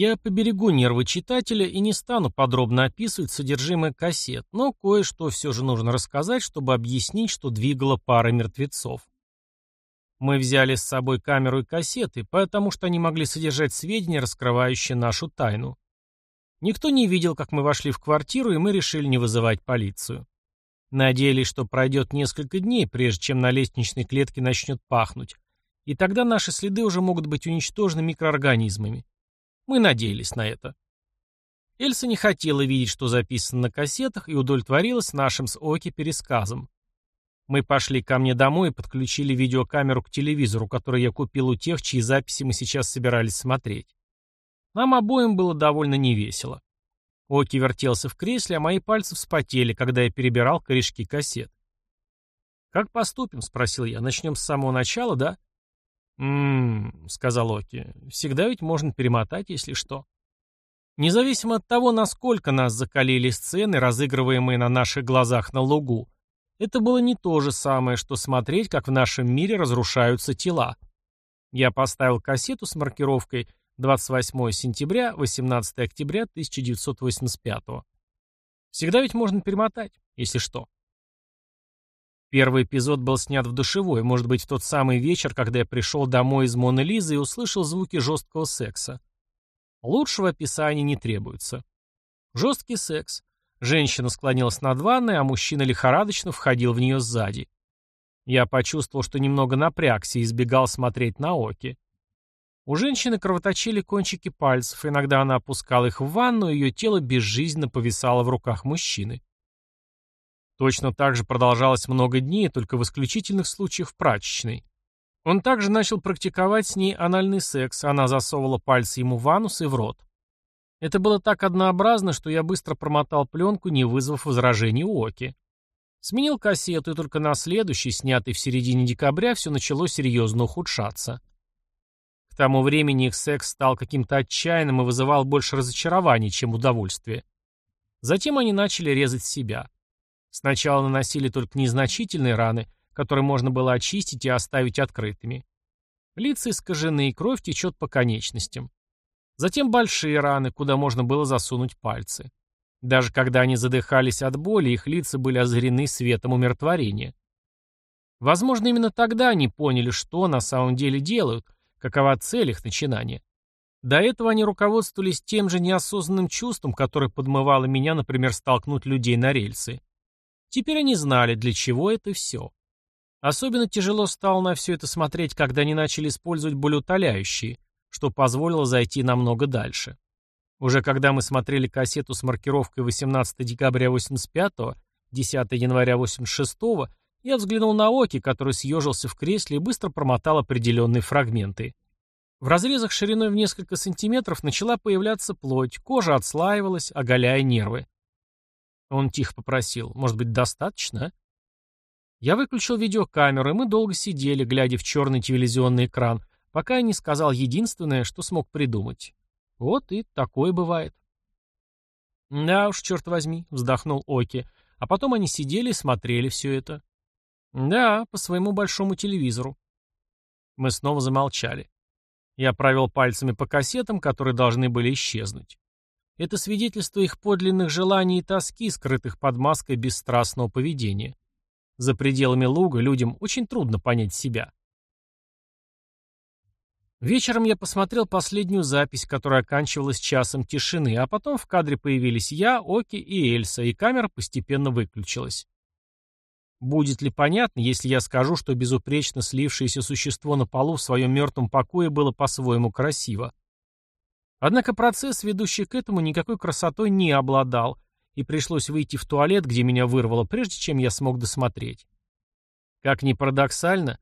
Я поберегу нервы читателя и не стану подробно описывать содержимое кассет, но кое-что все же нужно рассказать, чтобы объяснить, что двигала пара мертвецов. Мы взяли с собой камеру и кассеты, потому что они могли содержать сведения, раскрывающие нашу тайну. Никто не видел, как мы вошли в квартиру, и мы решили не вызывать полицию. Надеялись, что пройдет несколько дней, прежде чем на лестничной клетке начнет пахнуть, и тогда наши следы уже могут быть уничтожены микроорганизмами. Мы надеялись на это. Эльса не хотела видеть, что записано на кассетах, и удовлетворилась нашим с Оки пересказом. Мы пошли ко мне домой и подключили видеокамеру к телевизору, который я купил у тех, чьи записи мы сейчас собирались смотреть. Нам обоим было довольно невесело. Оки вертелся в кресле, а мои пальцы вспотели, когда я перебирал корешки кассет. «Как поступим?» — спросил я. «Начнем с самого начала, да?» «М-м-м», сказал Оки. «Всегда ведь можно перемотать, если что». Независимо от того, насколько нас закалили сцены, разыгрываемые на наших глазах на лугу, это было не то же самое, что смотреть, как в нашем мире разрушаются тела. Я поставил кассету с маркировкой 28 сентября, 18 октября 1985. Всегда ведь можно перемотать, если что. Первый эпизод был снят в душевой, может быть, в тот самый вечер, когда я пришел домой из Моны Лизы и услышал звуки жесткого секса. Лучшего описания не требуется. Жесткий секс. Женщина склонилась над ванной, а мужчина лихорадочно входил в нее сзади. Я почувствовал, что немного напрягся и избегал смотреть на оки. У женщины кровоточили кончики пальцев, иногда она опускала их в ванну, и ее тело безжизненно повисало в руках мужчины. Точно так же продолжалось много дней, только в исключительных случаях в прачечной. Он также начал практиковать с ней анальный секс, она засовывала пальцы ему в анус и в рот. Это было так однообразно, что я быстро промотал пленку, не вызвав возражений у Оки. Сменил кассету, и только на следующий, снятый в середине декабря, все начало серьезно ухудшаться. К тому времени их секс стал каким-то отчаянным и вызывал больше разочарований, чем удовольствия. Затем они начали резать себя. Сначала наносили только незначительные раны, которые можно было очистить и оставить открытыми. Лица искажены, и кровь течет по конечностям. Затем большие раны, куда можно было засунуть пальцы. Даже когда они задыхались от боли, их лица были озарены светом умиротворения. Возможно, именно тогда они поняли, что на самом деле делают, какова цель их начинания. До этого они руководствовались тем же неосознанным чувством, которое подмывало меня, например, столкнуть людей на рельсы. Теперь они знали, для чего это все. Особенно тяжело стало на все это смотреть, когда они начали использовать болеутоляющие, что позволило зайти намного дальше. Уже когда мы смотрели кассету с маркировкой 18 декабря 85 10 января 86 я взглянул на Оки, который съежился в кресле и быстро промотал определенные фрагменты. В разрезах шириной в несколько сантиметров начала появляться плоть, кожа отслаивалась, оголяя нервы. Он тихо попросил, может быть, достаточно? Я выключил видеокамеру, и мы долго сидели, глядя в черный телевизионный экран, пока я не сказал единственное, что смог придумать. Вот и такое бывает. «Да уж, черт возьми», — вздохнул Оки, а потом они сидели и смотрели все это. «Да, по своему большому телевизору». Мы снова замолчали. Я провел пальцами по кассетам, которые должны были исчезнуть. Это свидетельство их подлинных желаний и тоски, скрытых под маской бесстрастного поведения. За пределами луга людям очень трудно понять себя. Вечером я посмотрел последнюю запись, которая оканчивалась часом тишины, а потом в кадре появились я, Оки и Эльса, и камера постепенно выключилась. Будет ли понятно, если я скажу, что безупречно слившееся существо на полу в своем мертвом покое было по-своему красиво? Однако процесс, ведущий к этому, никакой красотой не обладал, и пришлось выйти в туалет, где меня вырвало, прежде чем я смог досмотреть. Как ни парадоксально,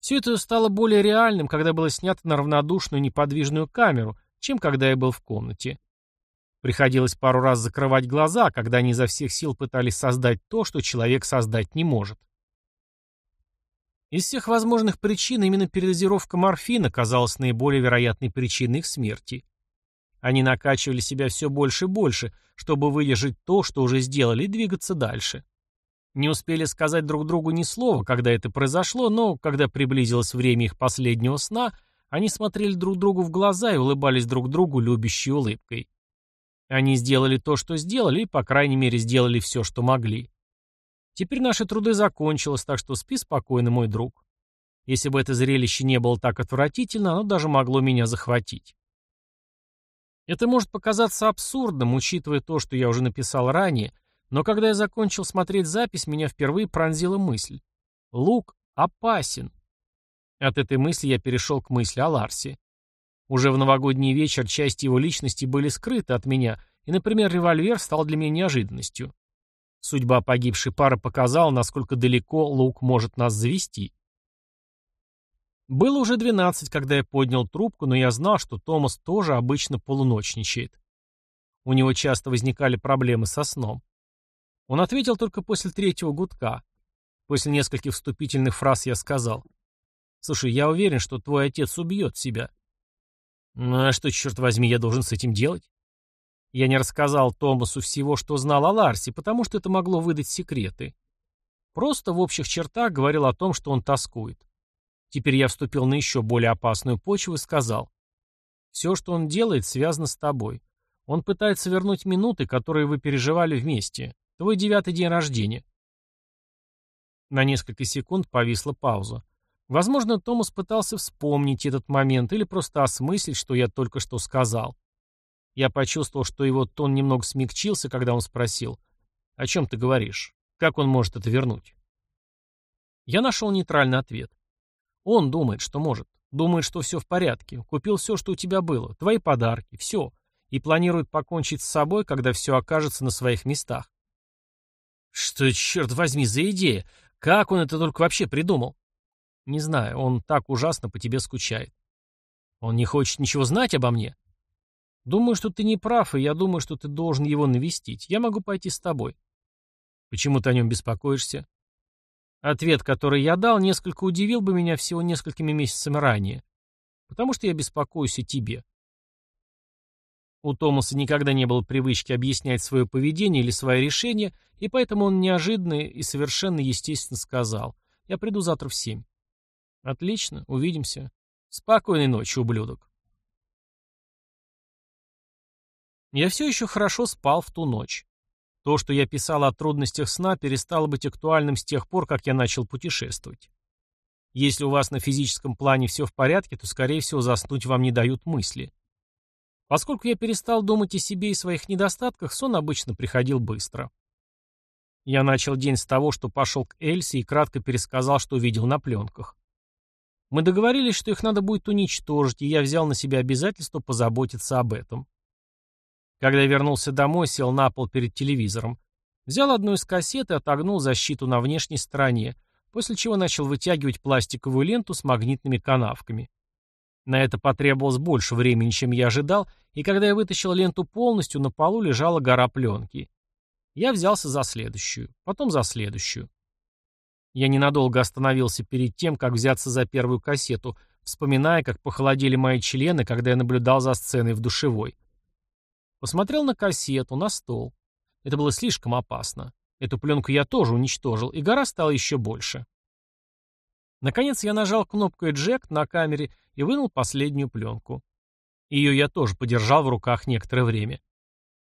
все это стало более реальным, когда было снято на равнодушную неподвижную камеру, чем когда я был в комнате. Приходилось пару раз закрывать глаза, когда они изо всех сил пытались создать то, что человек создать не может. Из всех возможных причин именно передозировка морфина казалась наиболее вероятной причиной их смерти. Они накачивали себя все больше и больше, чтобы выдержать то, что уже сделали, и двигаться дальше. Не успели сказать друг другу ни слова, когда это произошло, но, когда приблизилось время их последнего сна, Они смотрели друг другу в глаза и улыбались друг другу любящей улыбкой. Они сделали то, что сделали, и, по крайней мере, сделали все, что могли. Теперь наши труды закончилось, так что спи спокойно, мой друг. Если бы это зрелище не было так отвратительно, оно даже могло меня захватить. Это может показаться абсурдным, учитывая то, что я уже написал ранее, но когда я закончил смотреть запись, меня впервые пронзила мысль. Лук опасен. От этой мысли я перешел к мысли о Ларсе. Уже в новогодний вечер части его личности были скрыты от меня, и, например, револьвер стал для меня неожиданностью. Судьба погибшей пары показала, насколько далеко Лук может нас завести. Было уже двенадцать, когда я поднял трубку, но я знал, что Томас тоже обычно полуночничает. У него часто возникали проблемы со сном. Он ответил только после третьего гудка. После нескольких вступительных фраз я сказал. «Слушай, я уверен, что твой отец убьет себя». «Ну а что, черт возьми, я должен с этим делать?» Я не рассказал Томасу всего, что знал о Ларсе, потому что это могло выдать секреты. Просто в общих чертах говорил о том, что он тоскует. Теперь я вступил на еще более опасную почву и сказал. Все, что он делает, связано с тобой. Он пытается вернуть минуты, которые вы переживали вместе. Твой девятый день рождения. На несколько секунд повисла пауза. Возможно, Томас пытался вспомнить этот момент или просто осмыслить, что я только что сказал. Я почувствовал, что его тон немного смягчился, когда он спросил, «О чем ты говоришь? Как он может это вернуть?» Я нашел нейтральный ответ. Он думает, что может. Думает, что все в порядке. Купил все, что у тебя было. Твои подарки. Все. И планирует покончить с собой, когда все окажется на своих местах. Что, черт возьми, за идея? Как он это только вообще придумал? Не знаю, он так ужасно по тебе скучает. Он не хочет ничего знать обо мне? Думаю, что ты не прав, и я думаю, что ты должен его навестить. Я могу пойти с тобой. Почему ты о нем беспокоишься? Ответ, который я дал, несколько удивил бы меня всего несколькими месяцами ранее. Потому что я беспокоюсь о тебе. У Томаса никогда не было привычки объяснять свое поведение или свои решения, и поэтому он неожиданно и совершенно естественно сказал «Я приду завтра в семь». «Отлично, увидимся. Спокойной ночи, ублюдок». Я все еще хорошо спал в ту ночь. То, что я писал о трудностях сна, перестало быть актуальным с тех пор, как я начал путешествовать. Если у вас на физическом плане все в порядке, то, скорее всего, заснуть вам не дают мысли. Поскольку я перестал думать о себе и своих недостатках, сон обычно приходил быстро. Я начал день с того, что пошел к Эльсе и кратко пересказал, что видел на пленках. Мы договорились, что их надо будет уничтожить, и я взял на себя обязательство позаботиться об этом. Когда я вернулся домой, сел на пол перед телевизором. Взял одну из кассет и отогнул защиту на внешней стороне, после чего начал вытягивать пластиковую ленту с магнитными канавками. На это потребовалось больше времени, чем я ожидал, и когда я вытащил ленту полностью, на полу лежала гора пленки. Я взялся за следующую, потом за следующую. Я ненадолго остановился перед тем, как взяться за первую кассету, вспоминая, как похолодели мои члены, когда я наблюдал за сценой в душевой. Посмотрел на кассету, на стол. Это было слишком опасно. Эту пленку я тоже уничтожил, и гора стала еще больше. Наконец я нажал кнопку Eject на камере и вынул последнюю пленку. Ее я тоже подержал в руках некоторое время.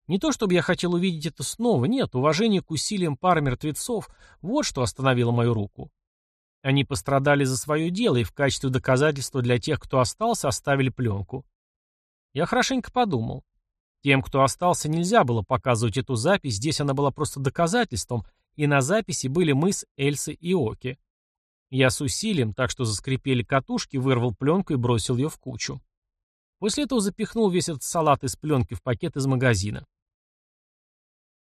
Не то чтобы я хотел увидеть это снова, нет, уважение к усилиям пары мертвецов — вот что остановило мою руку. Они пострадали за свое дело и в качестве доказательства для тех, кто остался, оставили пленку. Я хорошенько подумал. Тем, кто остался, нельзя было показывать эту запись, здесь она была просто доказательством, и на записи были мы с Эльсой и Оки. Я с усилием, так что заскрипели катушки, вырвал пленку и бросил ее в кучу. После этого запихнул весь этот салат из пленки в пакет из магазина.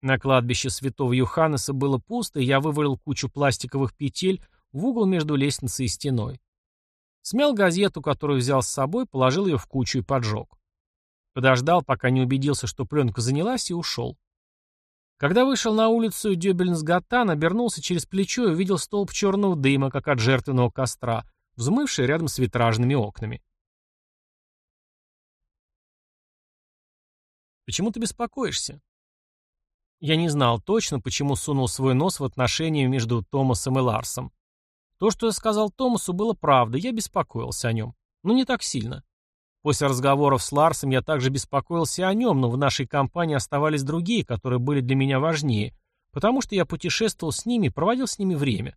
На кладбище святого Юханеса было пусто, и я вывалил кучу пластиковых петель в угол между лестницей и стеной. Смял газету, которую взял с собой, положил ее в кучу и поджег. Подождал, пока не убедился, что пленка занялась, и ушел. Когда вышел на улицу Дёбельнсгаттан, обернулся через плечо и увидел столб черного дыма, как от жертвенного костра, взмывший рядом с витражными окнами. «Почему ты беспокоишься?» Я не знал точно, почему сунул свой нос в отношения между Томасом и Ларсом. То, что я сказал Томасу, было правдой, я беспокоился о нем. Но не так сильно. После разговоров с Ларсом я также беспокоился о нем, но в нашей компании оставались другие, которые были для меня важнее, потому что я путешествовал с ними, проводил с ними время.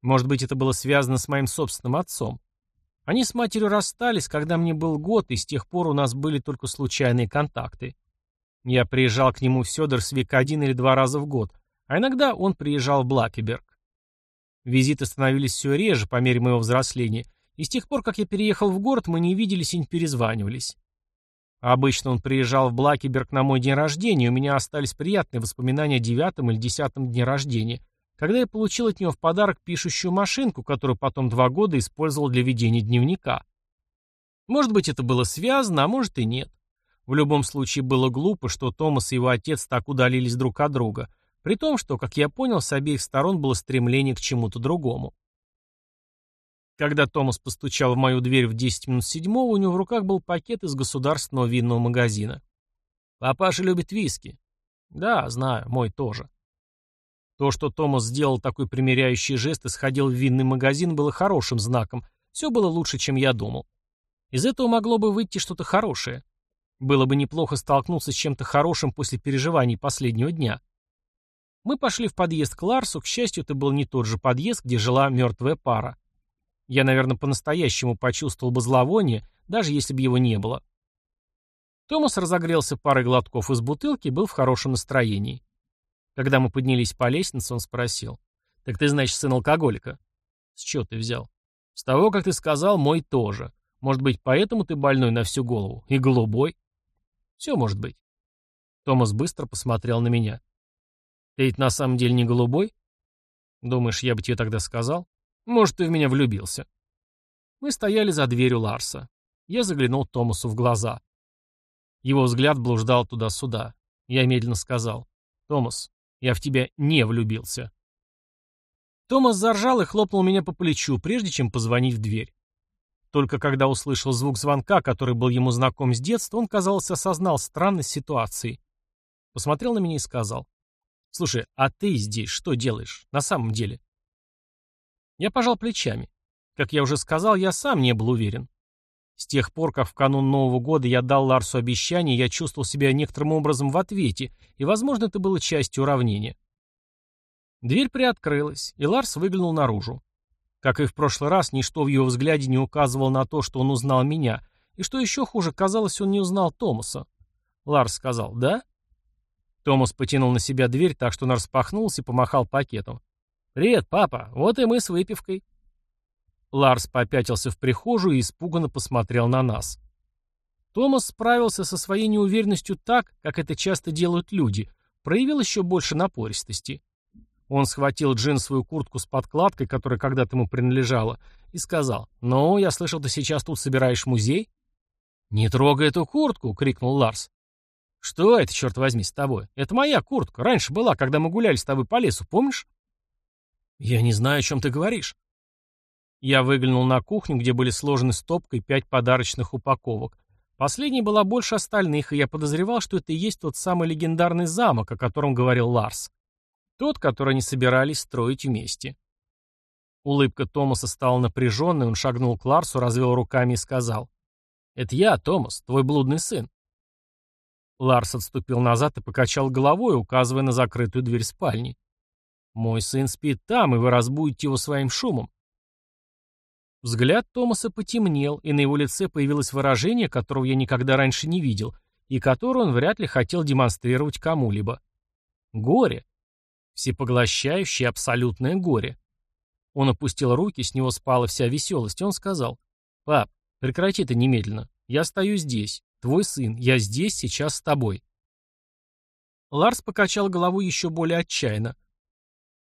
Может быть, это было связано с моим собственным отцом. Они с матерью расстались, когда мне был год, и с тех пор у нас были только случайные контакты. Я приезжал к нему в Сёдерсвик один или два раза в год, а иногда он приезжал в Блакеберг. Визиты становились все реже по мере моего взросления, и с тех пор, как я переехал в город, мы не виделись и не перезванивались. Обычно он приезжал в Блакеберг на мой день рождения, и у меня остались приятные воспоминания о девятом или десятом дне рождения, когда я получил от него в подарок пишущую машинку, которую потом два года использовал для ведения дневника. Может быть, это было связано, а может и нет. В любом случае было глупо, что Томас и его отец так удалились друг от друга, при том, что, как я понял, с обеих сторон было стремление к чему-то другому. Когда Томас постучал в мою дверь в 10 минут седьмого, у него в руках был пакет из государственного винного магазина. «Папаша любит виски». «Да, знаю, мой тоже». То, что Томас сделал такой примиряющий жест и сходил в винный магазин, было хорошим знаком. Все было лучше, чем я думал. Из этого могло бы выйти что-то хорошее. Было бы неплохо столкнуться с чем-то хорошим после переживаний последнего дня. Мы пошли в подъезд к Ларсу, к счастью, это был не тот же подъезд, где жила мертвая пара. Я, наверное, по-настоящему почувствовал бы зловоние, даже если бы его не было. Томас разогрелся парой глотков из бутылки и был в хорошем настроении. Когда мы поднялись по лестнице, он спросил. «Так ты, значит, сын алкоголика?» «С чего ты взял?» «С того, как ты сказал, мой тоже. Может быть, поэтому ты больной на всю голову? И голубой?» «Все может быть». Томас быстро посмотрел на меня. «Ты ведь на самом деле не голубой?» «Думаешь, я бы тебе тогда сказал?» «Может, ты в меня влюбился?» Мы стояли за дверью Ларса. Я заглянул Томасу в глаза. Его взгляд блуждал туда-сюда. Я медленно сказал. «Томас, я в тебя не влюбился. Томас заржал и хлопнул меня по плечу, прежде чем позвонить в дверь. Только когда услышал звук звонка, который был ему знаком с детства, он, казалось, осознал странность ситуации. Посмотрел на меня и сказал. «Слушай, а ты здесь что делаешь? На самом деле?» Я пожал плечами. Как я уже сказал, я сам не был уверен. С тех пор, как в канун Нового года я дал Ларсу обещание, я чувствовал себя некоторым образом в ответе, и, возможно, это было частью уравнения. Дверь приоткрылась, и Ларс выглянул наружу. Как и в прошлый раз, ничто в его взгляде не указывало на то, что он узнал меня, и что еще хуже, казалось, он не узнал Томаса. Ларс сказал «Да?». Томас потянул на себя дверь так, что он распахнулся и помахал пакетом. «Привет, папа, вот и мы с выпивкой». Ларс попятился в прихожую и испуганно посмотрел на нас. Томас справился со своей неуверенностью так, как это часто делают люди, проявил еще больше напористости. Он схватил джинсовую куртку с подкладкой, которая когда-то ему принадлежала, и сказал, «Ну, я слышал, ты сейчас тут собираешь музей?» «Не трогай эту куртку!» — крикнул Ларс. «Что это, черт возьми, с тобой? Это моя куртка. Раньше была, когда мы гуляли с тобой по лесу, помнишь?» «Я не знаю, о чем ты говоришь». Я выглянул на кухню, где были сложены стопкой пять подарочных упаковок. Последняя была больше остальных, и я подозревал, что это и есть тот самый легендарный замок, о котором говорил Ларс. Тот, который они собирались строить вместе. Улыбка Томаса стала напряженной, он шагнул к Ларсу, развел руками и сказал. «Это я, Томас, твой блудный сын». Ларс отступил назад и покачал головой, указывая на закрытую дверь спальни. «Мой сын спит там, и вы разбудите его своим шумом. Взгляд Томаса потемнел, и на его лице появилось выражение, которого я никогда раньше не видел, и которое он вряд ли хотел демонстрировать кому-либо. Горе. Всепоглощающее абсолютное горе. Он опустил руки, с него спала вся веселость, и он сказал, «Пап, прекрати это немедленно. Я стою здесь. Твой сын. Я здесь, сейчас с тобой». Ларс покачал голову еще более отчаянно.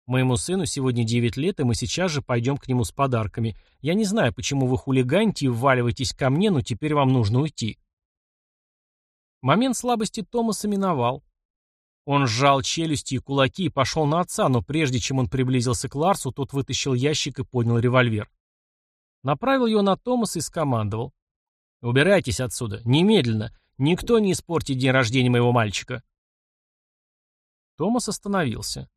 Моему сыну сегодня 9 лет, и мы сейчас же пойдем к нему с подарками. Я не знаю, почему вы хулиганите и вваливаетесь ко мне, но теперь вам нужно уйти. Момент слабости Томаса миновал. Он сжал челюсти и кулаки и пошел на отца, но прежде чем он приблизился к Ларсу, тот вытащил ящик и поднял револьвер. Направил его на Томаса и скомандовал. «Убирайтесь отсюда, немедленно. Никто не испортит день рождения моего мальчика». Томас остановился.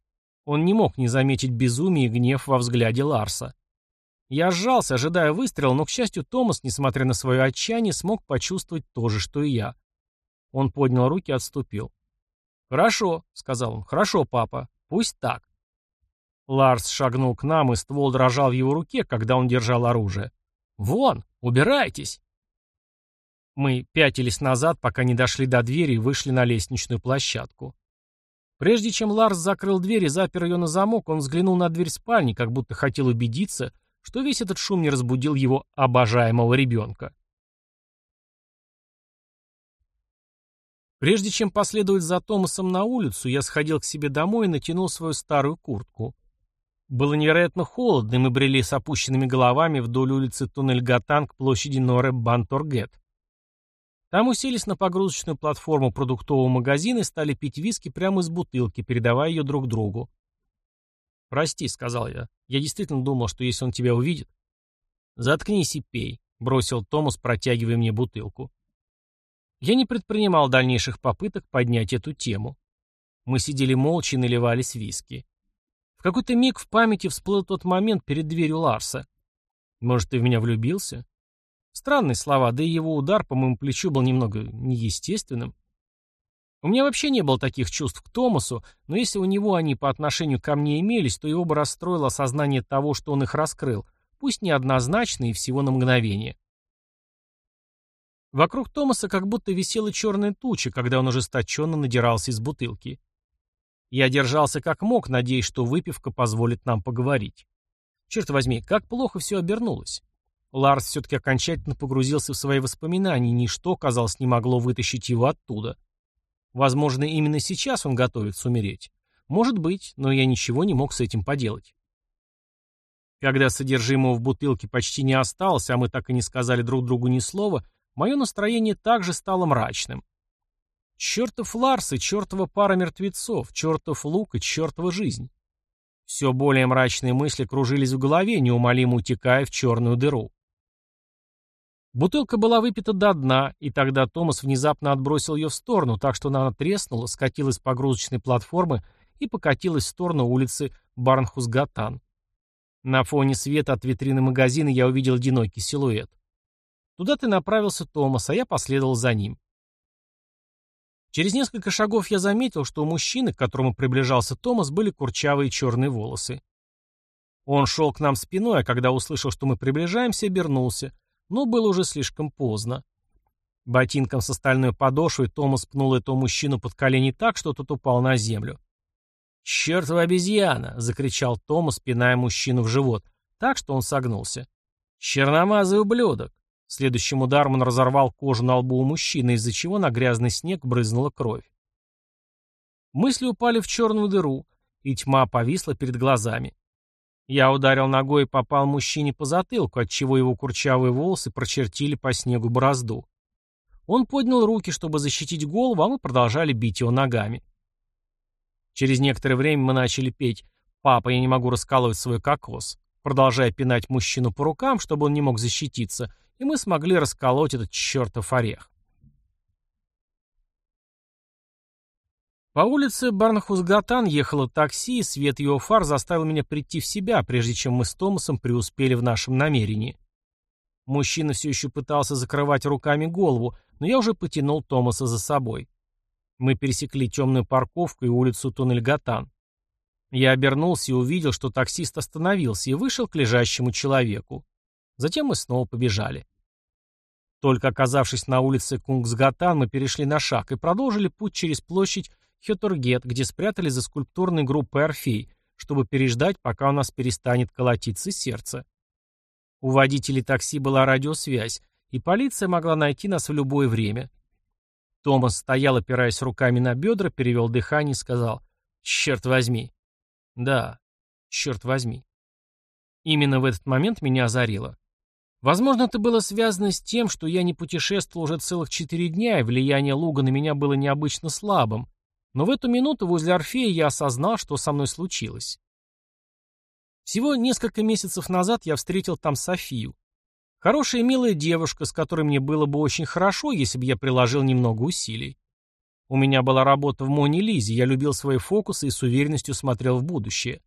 Он не мог не заметить безумие и гнев во взгляде Ларса. Я сжался, ожидая выстрела, но, к счастью, Томас, несмотря на свое отчаяние, смог почувствовать то же, что и я. Он поднял руки и отступил. «Хорошо», — сказал он, — «хорошо, папа, пусть так». Ларс шагнул к нам, и ствол дрожал в его руке, когда он держал оружие. «Вон, убирайтесь!» Мы пятились назад, пока не дошли до двери и вышли на лестничную площадку. Прежде чем Ларс закрыл дверь и запер ее на замок, он взглянул на дверь спальни, как будто хотел убедиться, что весь этот шум не разбудил его обожаемого ребенка. Прежде чем последовать за Томасом на улицу, я сходил к себе домой и натянул свою старую куртку. Было невероятно холодно, и мы брели с опущенными головами вдоль улицы Туннель-Гатан к площади Норе Банторгет. Там уселись на погрузочную платформу продуктового магазина и стали пить виски прямо из бутылки, передавая ее друг другу. «Прости», — сказал я. «Я действительно думал, что если он тебя увидит...» «Заткнись и пей», — бросил Томас, протягивая мне бутылку. Я не предпринимал дальнейших попыток поднять эту тему. Мы сидели молча и наливались виски. В какой-то миг в памяти всплыл тот момент перед дверью Ларса. «Может, ты в меня влюбился?» Странные слова, да и его удар по моему плечу был немного неестественным. У меня вообще не было таких чувств к Томасу, но если у него они по отношению ко мне имелись, то его бы расстроило осознание того, что он их раскрыл, пусть неоднозначно и всего на мгновение. Вокруг Томаса как будто висела черная туча, когда он ожесточенно надирался из бутылки. Я держался как мог, надеясь, что выпивка позволит нам поговорить. Черт возьми, как плохо все обернулось. Ларс все-таки окончательно погрузился в свои воспоминания, и ничто, казалось, не могло вытащить его оттуда. Возможно, именно сейчас он готовится умереть. Может быть, но я ничего не мог с этим поделать. Когда содержимого в бутылке почти не осталось, а мы так и не сказали друг другу ни слова, мое настроение также стало мрачным. Чертов Ларс и чертова пара мертвецов, чертов лук и чертова жизнь. Все более мрачные мысли кружились в голове, неумолимо утекая в черную дыру. Бутылка была выпита до дна, и тогда Томас внезапно отбросил ее в сторону, так что она треснула, скатилась с погрузочной платформы и покатилась в сторону улицы Барнхус-Гатан. На фоне света от витрины магазина я увидел одинокий силуэт. Туда ты направился Томас, а я последовал за ним. Через несколько шагов я заметил, что у мужчины, к которому приближался Томас, были курчавые черные волосы. Он шел к нам спиной, а когда услышал, что мы приближаемся, обернулся — но было уже слишком поздно. Ботинком с остальной подошвой Томас пнул этого мужчину под колени так, что тот упал на землю. «Чертова обезьяна!» — закричал Томас, пиная мужчину в живот, так, что он согнулся. «Черномазый ублюдок!» Следующим ударом он разорвал кожу на лбу у мужчины, из-за чего на грязный снег брызнула кровь. Мысли упали в черную дыру, и тьма повисла перед глазами. Я ударил ногой и попал мужчине по затылку, отчего его курчавые волосы прочертили по снегу борозду. Он поднял руки, чтобы защитить голову, а мы продолжали бить его ногами. Через некоторое время мы начали петь «Папа, я не могу раскалывать свой кокос», продолжая пинать мужчину по рукам, чтобы он не мог защититься, и мы смогли расколоть этот чертов орех. По улице Барнхус-Гатан ехало такси, и свет его фар заставил меня прийти в себя, прежде чем мы с Томасом преуспели в нашем намерении. Мужчина все еще пытался закрывать руками голову, но я уже потянул Томаса за собой. Мы пересекли темную парковку и улицу Туннель-Гатан. Я обернулся и увидел, что таксист остановился и вышел к лежащему человеку. Затем мы снова побежали. Только оказавшись на улице Кунгсгатан, мы перешли на шаг и продолжили путь через площадь Хетургет, где спрятали за скульптурной группой Орфей, чтобы переждать, пока у нас перестанет колотиться сердце. У водителей такси была радиосвязь, и полиция могла найти нас в любое время. Томас стоял, опираясь руками на бедра, перевел дыхание и сказал «Черт возьми». «Да, черт возьми». Именно в этот момент меня озарило. Возможно, это было связано с тем, что я не путешествовал уже целых четыре дня, и влияние Луга на меня было необычно слабым, но в эту минуту возле Орфея я осознал, что со мной случилось. Всего несколько месяцев назад я встретил там Софию. Хорошая милая девушка, с которой мне было бы очень хорошо, если бы я приложил немного усилий. У меня была работа в Моне Лизе, я любил свои фокусы и с уверенностью смотрел в будущее.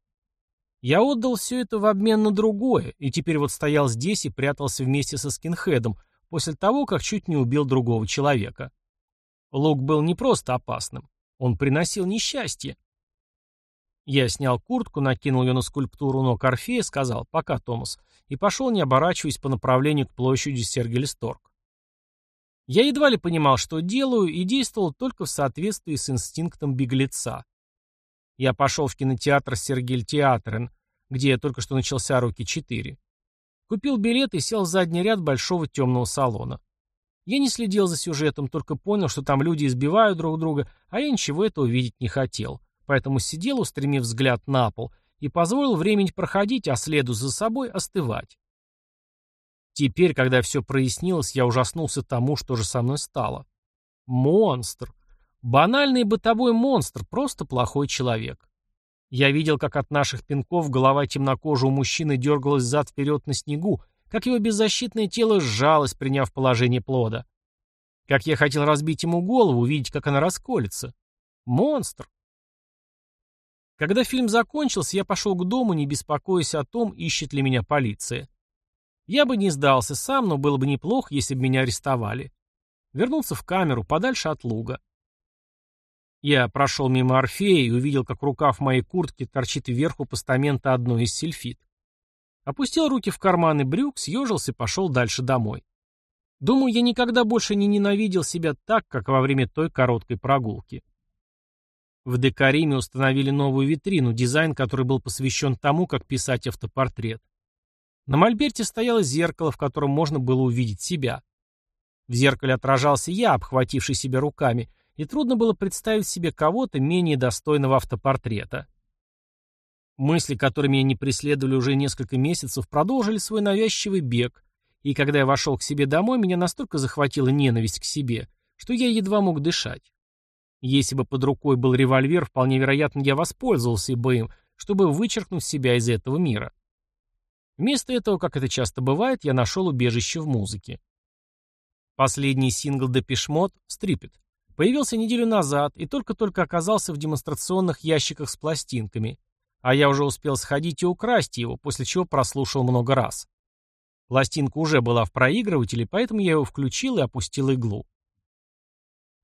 Я отдал все это в обмен на другое, и теперь вот стоял здесь и прятался вместе со скинхедом, после того, как чуть не убил другого человека. Лук был не просто опасным, он приносил несчастье. Я снял куртку, накинул ее на скульптуру ног Орфея, сказал «пока, Томас», и пошел, не оборачиваясь по направлению к площади Сергелисторг. Я едва ли понимал, что делаю, и действовал только в соответствии с инстинктом беглеца. Я пошел в кинотеатр Сергель-Театрен, где только что начался «Руки-4». Купил билет и сел в задний ряд большого темного салона. Я не следил за сюжетом, только понял, что там люди избивают друг друга, а я ничего этого видеть не хотел. Поэтому сидел, устремив взгляд на пол, и позволил времени проходить, а следу за собой остывать. Теперь, когда все прояснилось, я ужаснулся тому, что же со мной стало. Монстр. Банальный бытовой монстр, просто плохой человек. Я видел, как от наших пинков голова темнокожего мужчины дергалась зад-вперед на снегу, как его беззащитное тело сжалось, приняв положение плода. Как я хотел разбить ему голову, увидеть, как она расколется. Монстр. Когда фильм закончился, я пошел к дому, не беспокоясь о том, ищет ли меня полиция. Я бы не сдался сам, но было бы неплохо, если бы меня арестовали. Вернулся в камеру, подальше от луга. Я прошел мимо Орфея и увидел, как рукав моей куртки торчит вверху постамента одной из сельфит. Опустил руки в карманы брюк, съежился и пошел дальше домой. Думаю, я никогда больше не ненавидел себя так, как во время той короткой прогулки. В Декариме установили новую витрину, дизайн который был посвящен тому, как писать автопортрет. На мольберте стояло зеркало, в котором можно было увидеть себя. В зеркале отражался я, обхвативший себя руками, и трудно было представить себе кого-то менее достойного автопортрета. Мысли, которые меня не преследовали уже несколько месяцев, продолжили свой навязчивый бег, и когда я вошел к себе домой, меня настолько захватила ненависть к себе, что я едва мог дышать. Если бы под рукой был револьвер, вполне вероятно, я воспользовался бы им, чтобы вычеркнуть себя из этого мира. Вместо этого, как это часто бывает, я нашел убежище в музыке. Последний сингл Депешмот «Стрипет» появился неделю назад и только-только оказался в демонстрационных ящиках с пластинками – а я уже успел сходить и украсть его, после чего прослушал много раз. Пластинка уже была в проигрывателе, поэтому я его включил и опустил иглу.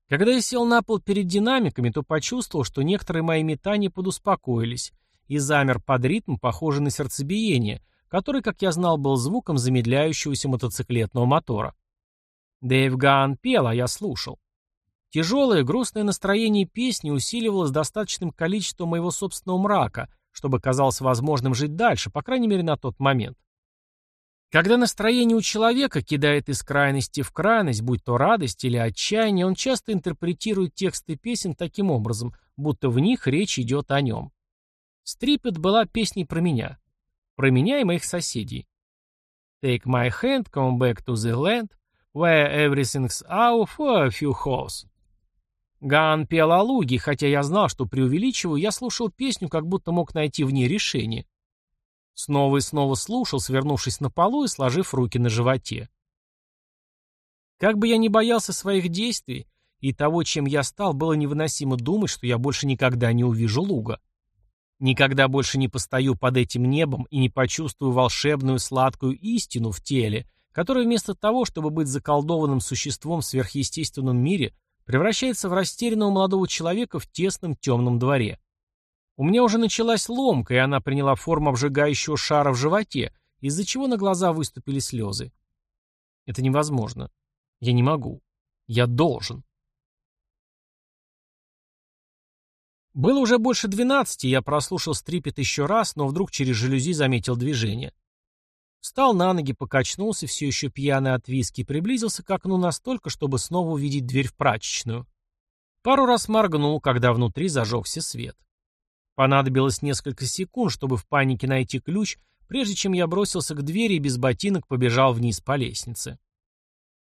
Когда я сел на пол перед динамиками, то почувствовал, что некоторые мои метания подуспокоились, и замер под ритм, похожий на сердцебиение, который, как я знал, был звуком замедляющегося мотоциклетного мотора. Дэйв Ган пел, а я слушал. Тяжелое, грустное настроение песни усиливалось достаточным количеством моего собственного мрака, чтобы казалось возможным жить дальше, по крайней мере на тот момент. Когда настроение у человека кидает из крайности в крайность, будь то радость или отчаяние, он часто интерпретирует тексты песен таким образом, будто в них речь идет о нем. «Стрипет» была песней про меня. Про меня и моих соседей. «Take my hand, come back to the land, where everything's out for a few hours». Ган пел о луге, хотя я знал, что преувеличиваю, я слушал песню, как будто мог найти в ней решение. Снова и снова слушал, свернувшись на полу и сложив руки на животе. Как бы я ни боялся своих действий и того, чем я стал, было невыносимо думать, что я больше никогда не увижу луга. Никогда больше не постою под этим небом и не почувствую волшебную сладкую истину в теле, которая вместо того, чтобы быть заколдованным существом в сверхъестественном мире, превращается в растерянного молодого человека в тесном темном дворе. У меня уже началась ломка, и она приняла форму обжигающего шара в животе, из-за чего на глаза выступили слезы. Это невозможно. Я не могу. Я должен. Было уже больше двенадцати, я прослушал стрипет еще раз, но вдруг через жалюзи заметил движение. Встал на ноги, покачнулся, все еще пьяный от виски, приблизился к окну настолько, чтобы снова увидеть дверь в прачечную. Пару раз моргнул, когда внутри зажегся свет. Понадобилось несколько секунд, чтобы в панике найти ключ, прежде чем я бросился к двери и без ботинок побежал вниз по лестнице.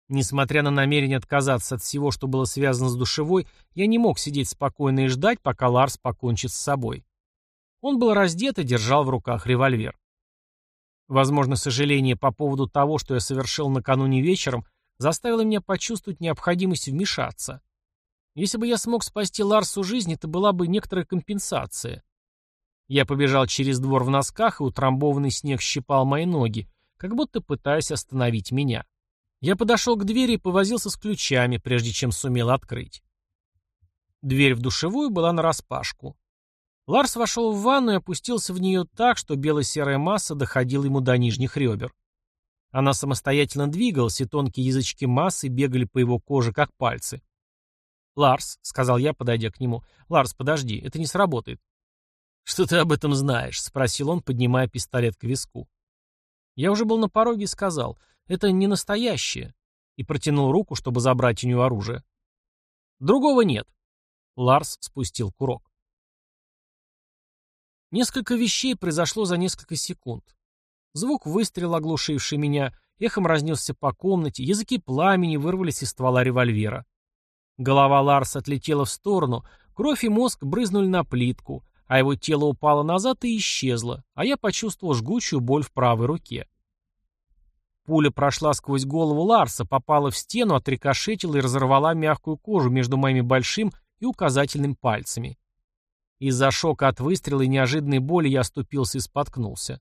Несмотря на намерение отказаться от всего, что было связано с душевой, я не мог сидеть спокойно и ждать, пока Ларс покончит с собой. Он был раздет и держал в руках револьвер. Возможно, сожаление по поводу того, что я совершил накануне вечером, заставило меня почувствовать необходимость вмешаться. Если бы я смог спасти Ларсу жизнь, это была бы некоторая компенсация. Я побежал через двор в носках, и утрамбованный снег щипал мои ноги, как будто пытаясь остановить меня. Я подошел к двери и повозился с ключами, прежде чем сумел открыть. Дверь в душевую была нараспашку. Ларс вошел в ванну и опустился в нее так, что бело-серая масса доходила ему до нижних ребер. Она самостоятельно двигалась, и тонкие язычки массы бегали по его коже, как пальцы. «Ларс», — сказал я, подойдя к нему, — «Ларс, подожди, это не сработает». «Что ты об этом знаешь?» — спросил он, поднимая пистолет к виску. Я уже был на пороге и сказал, «Это не настоящее», и протянул руку, чтобы забрать у него оружие. «Другого нет». Ларс спустил курок. Несколько вещей произошло за несколько секунд. Звук выстрела, оглушивший меня, эхом разнесся по комнате, языки пламени вырвались из ствола револьвера. Голова Ларса отлетела в сторону, кровь и мозг брызнули на плитку, а его тело упало назад и исчезло, а я почувствовал жгучую боль в правой руке. Пуля прошла сквозь голову Ларса, попала в стену, отрикошетила и разорвала мягкую кожу между моими большим и указательным пальцами. Из-за шока от выстрела и неожиданной боли я оступился и споткнулся.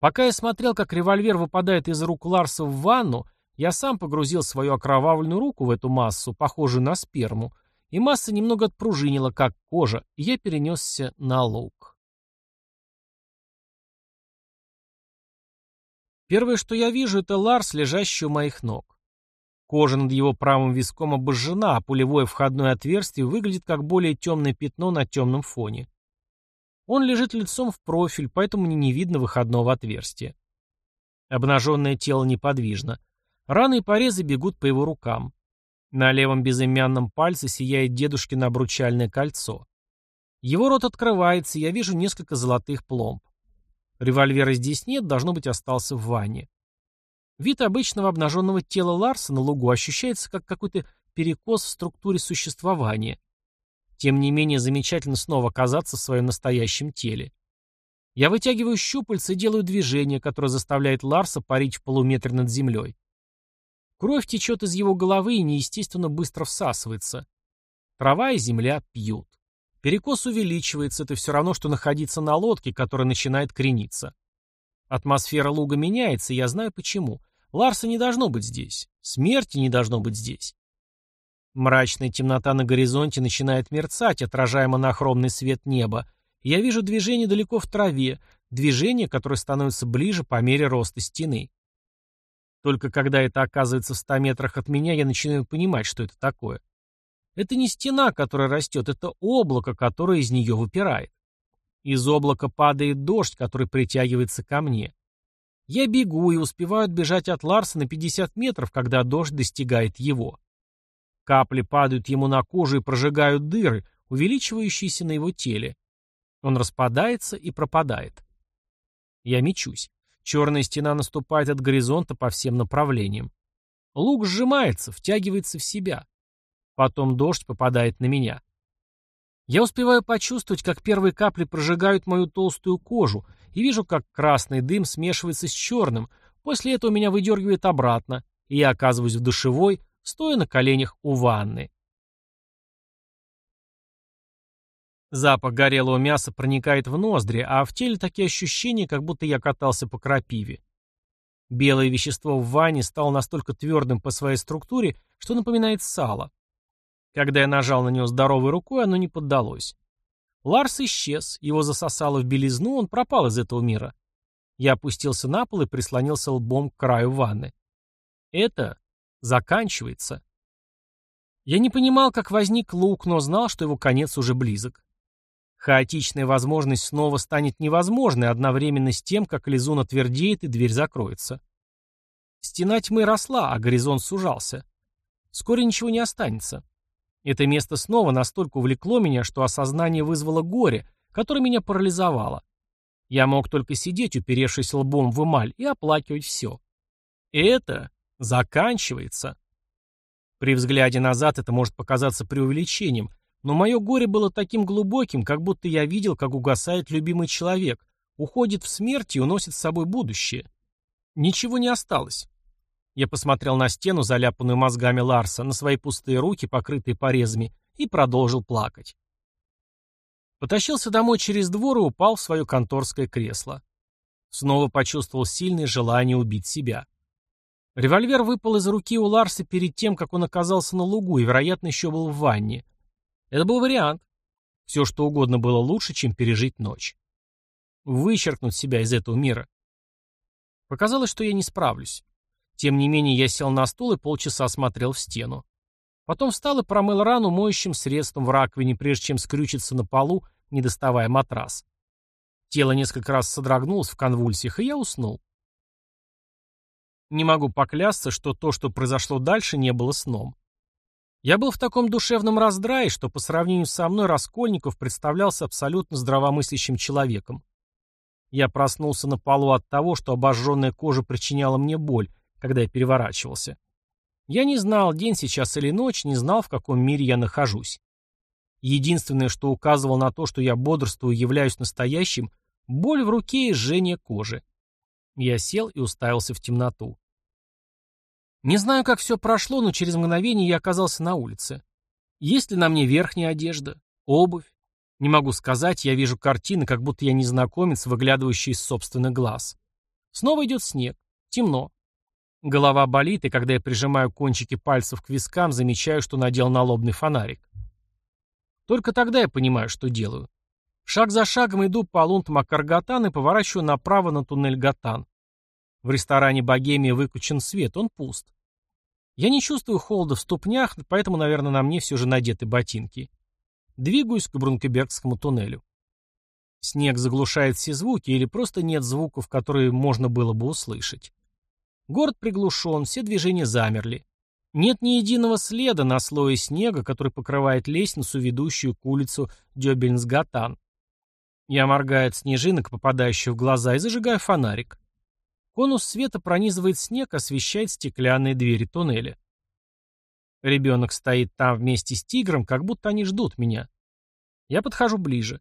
Пока я смотрел, как револьвер выпадает из рук Ларса в ванну, я сам погрузил свою окровавленную руку в эту массу, похожую на сперму, и масса немного отпружинила, как кожа, и я перенесся на луг. Первое, что я вижу, это Ларс, лежащий у моих ног. Кожа над его правым виском обожжена, а пулевое входное отверстие выглядит как более темное пятно на темном фоне. Он лежит лицом в профиль, поэтому мне не видно выходного отверстия. Обнаженное тело неподвижно. Раны и порезы бегут по его рукам. На левом безымянном пальце сияет дедушкино обручальное кольцо. Его рот открывается, я вижу несколько золотых пломб. Револьвера здесь нет, должно быть, остался в ванне. Вид обычного обнаженного тела Ларса на лугу ощущается как какой-то перекос в структуре существования. Тем не менее, замечательно снова оказаться в своем настоящем теле. Я вытягиваю щупальца и делаю движение, которое заставляет Ларса парить в полуметре над землей. Кровь течет из его головы и неестественно быстро всасывается. Трава и земля пьют. Перекос увеличивается, это все равно, что находиться на лодке, которая начинает крениться. Атмосфера луга меняется, я знаю почему. Ларса не должно быть здесь. Смерти не должно быть здесь. Мрачная темнота на горизонте начинает мерцать, отражая монохромный свет неба. я вижу движение далеко в траве, движение, которое становится ближе по мере роста стены. Только когда это оказывается в ста метрах от меня, я начинаю понимать, что это такое. Это не стена, которая растет, это облако, которое из нее выпирает. Из облака падает дождь, который притягивается ко мне. Я бегу и успеваю отбежать от Ларса на 50 метров, когда дождь достигает его. Капли падают ему на кожу и прожигают дыры, увеличивающиеся на его теле. Он распадается и пропадает. Я мечусь. Черная стена наступает от горизонта по всем направлениям. Лук сжимается, втягивается в себя. Потом дождь попадает на меня. Я успеваю почувствовать, как первые капли прожигают мою толстую кожу, и вижу, как красный дым смешивается с черным. После этого меня выдергивает обратно, и я оказываюсь в душевой, стоя на коленях у ванны. Запах горелого мяса проникает в ноздри, а в теле такие ощущения, как будто я катался по крапиве. Белое вещество в ванне стало настолько твердым по своей структуре, что напоминает сало. Когда я нажал на него здоровой рукой, оно не поддалось. Ларс исчез, его засосало в белизну, он пропал из этого мира. Я опустился на пол и прислонился лбом к краю ванны. Это заканчивается. Я не понимал, как возник лук, но знал, что его конец уже близок. Хаотичная возможность снова станет невозможной одновременно с тем, как лизун отвердеет и дверь закроется. Стена тьмы росла, а горизонт сужался. Вскоре ничего не останется. Это место снова настолько увлекло меня, что осознание вызвало горе, которое меня парализовало. Я мог только сидеть, уперевшись лбом в эмаль, и оплакивать все. Это заканчивается. При взгляде назад это может показаться преувеличением, но мое горе было таким глубоким, как будто я видел, как угасает любимый человек, уходит в смерть и уносит с собой будущее. Ничего не осталось. Я посмотрел на стену, заляпанную мозгами Ларса, на свои пустые руки, покрытые порезами, и продолжил плакать. Потащился домой через двор и упал в свое конторское кресло. Снова почувствовал сильное желание убить себя. Револьвер выпал из руки у Ларса перед тем, как он оказался на лугу и, вероятно, еще был в ванне. Это был вариант. Все, что угодно было лучше, чем пережить ночь. Вычеркнуть себя из этого мира. Показалось, что я не справлюсь. Тем не менее, я сел на стул и полчаса смотрел в стену. Потом встал и промыл рану моющим средством в раковине, прежде чем скрючиться на полу, не доставая матрас. Тело несколько раз содрогнулось в конвульсиях, и я уснул. Не могу поклясться, что то, что произошло дальше, не было сном. Я был в таком душевном раздрае, что по сравнению со мной Раскольников представлялся абсолютно здравомыслящим человеком. Я проснулся на полу от того, что обожженная кожа причиняла мне боль, когда я переворачивался. Я не знал, день сейчас или ночь, не знал, в каком мире я нахожусь. Единственное, что указывало на то, что я бодрствую и являюсь настоящим, боль в руке и жжение кожи. Я сел и уставился в темноту. Не знаю, как все прошло, но через мгновение я оказался на улице. Есть ли на мне верхняя одежда, обувь? Не могу сказать, я вижу картины, как будто я незнакомец, выглядывающий из собственных глаз. Снова идет снег. Темно. Голова болит, и когда я прижимаю кончики пальцев к вискам, замечаю, что надел налобный фонарик. Только тогда я понимаю, что делаю. Шаг за шагом иду по лунт Макаргатан и поворачиваю направо на туннель Гатан. В ресторане «Богемия» выключен свет, он пуст. Я не чувствую холода в ступнях, поэтому, наверное, на мне все же надеты ботинки. Двигаюсь к Брункебергскому туннелю. Снег заглушает все звуки или просто нет звуков, которые можно было бы услышать. Город приглушен, все движения замерли. Нет ни единого следа на слое снега, который покрывает лестницу, ведущую к улицу Дёбельнсгатан. Я моргаю от снежинок, попадающих в глаза, и зажигаю фонарик. Конус света пронизывает снег, освещает стеклянные двери туннеля. Ребенок стоит там вместе с тигром, как будто они ждут меня. Я подхожу ближе.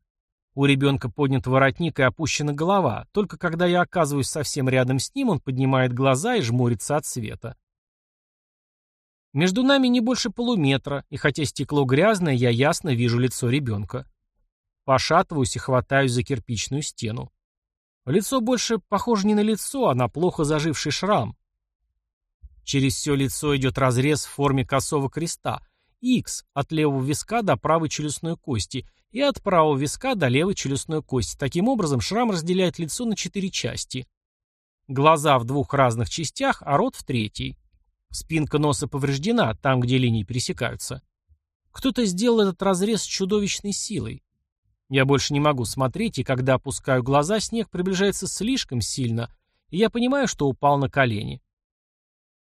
У ребенка поднят воротник и опущена голова. Только когда я оказываюсь совсем рядом с ним, он поднимает глаза и жмурится от света. Между нами не больше полуметра, и хотя стекло грязное, я ясно вижу лицо ребенка. Пошатываюсь и хватаюсь за кирпичную стену. Лицо больше похоже не на лицо, а на плохо заживший шрам. Через все лицо идет разрез в форме косого креста. X от левого виска до правой челюстной кости и от правого виска до левой челюстной кости. Таким образом, шрам разделяет лицо на четыре части. Глаза в двух разных частях, а рот в третьей. Спинка носа повреждена, там, где линии пересекаются. Кто-то сделал этот разрез с чудовищной силой. Я больше не могу смотреть, и когда опускаю глаза, снег приближается слишком сильно, и я понимаю, что упал на колени.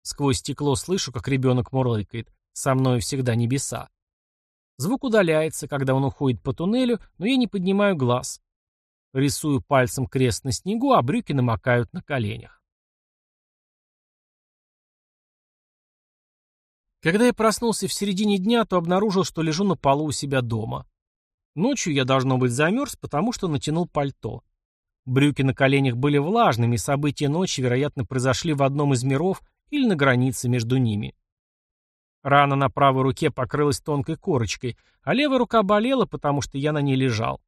Сквозь стекло слышу, как ребенок мурлыкает. Со мной всегда небеса. Звук удаляется, когда он уходит по туннелю, но я не поднимаю глаз. Рисую пальцем крест на снегу, а брюки намокают на коленях. Когда я проснулся в середине дня, то обнаружил, что лежу на полу у себя дома. Ночью я, должно быть, замерз, потому что натянул пальто. Брюки на коленях были влажными, и события ночи, вероятно, произошли в одном из миров или на границе между ними. Рана на правой руке покрылась тонкой корочкой, а левая рука болела, потому что я на ней лежал.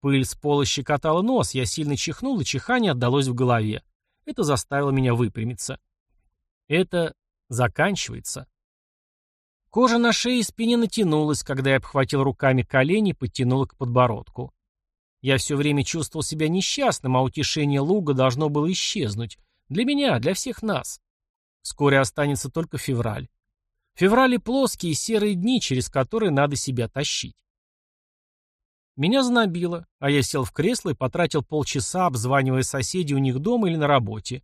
Пыль с пола щекотала нос, я сильно чихнул, и чихание отдалось в голове. Это заставило меня выпрямиться. Это заканчивается. Кожа на шее и спине натянулась, когда я обхватил руками колени и подтянул к подбородку. Я все время чувствовал себя несчастным, а утешение луга должно было исчезнуть. Для меня, для всех нас. Вскоре останется только февраль. Февраль и плоские серые дни, через которые надо себя тащить. Меня знобило, а я сел в кресло и потратил полчаса, обзванивая соседей у них дома или на работе.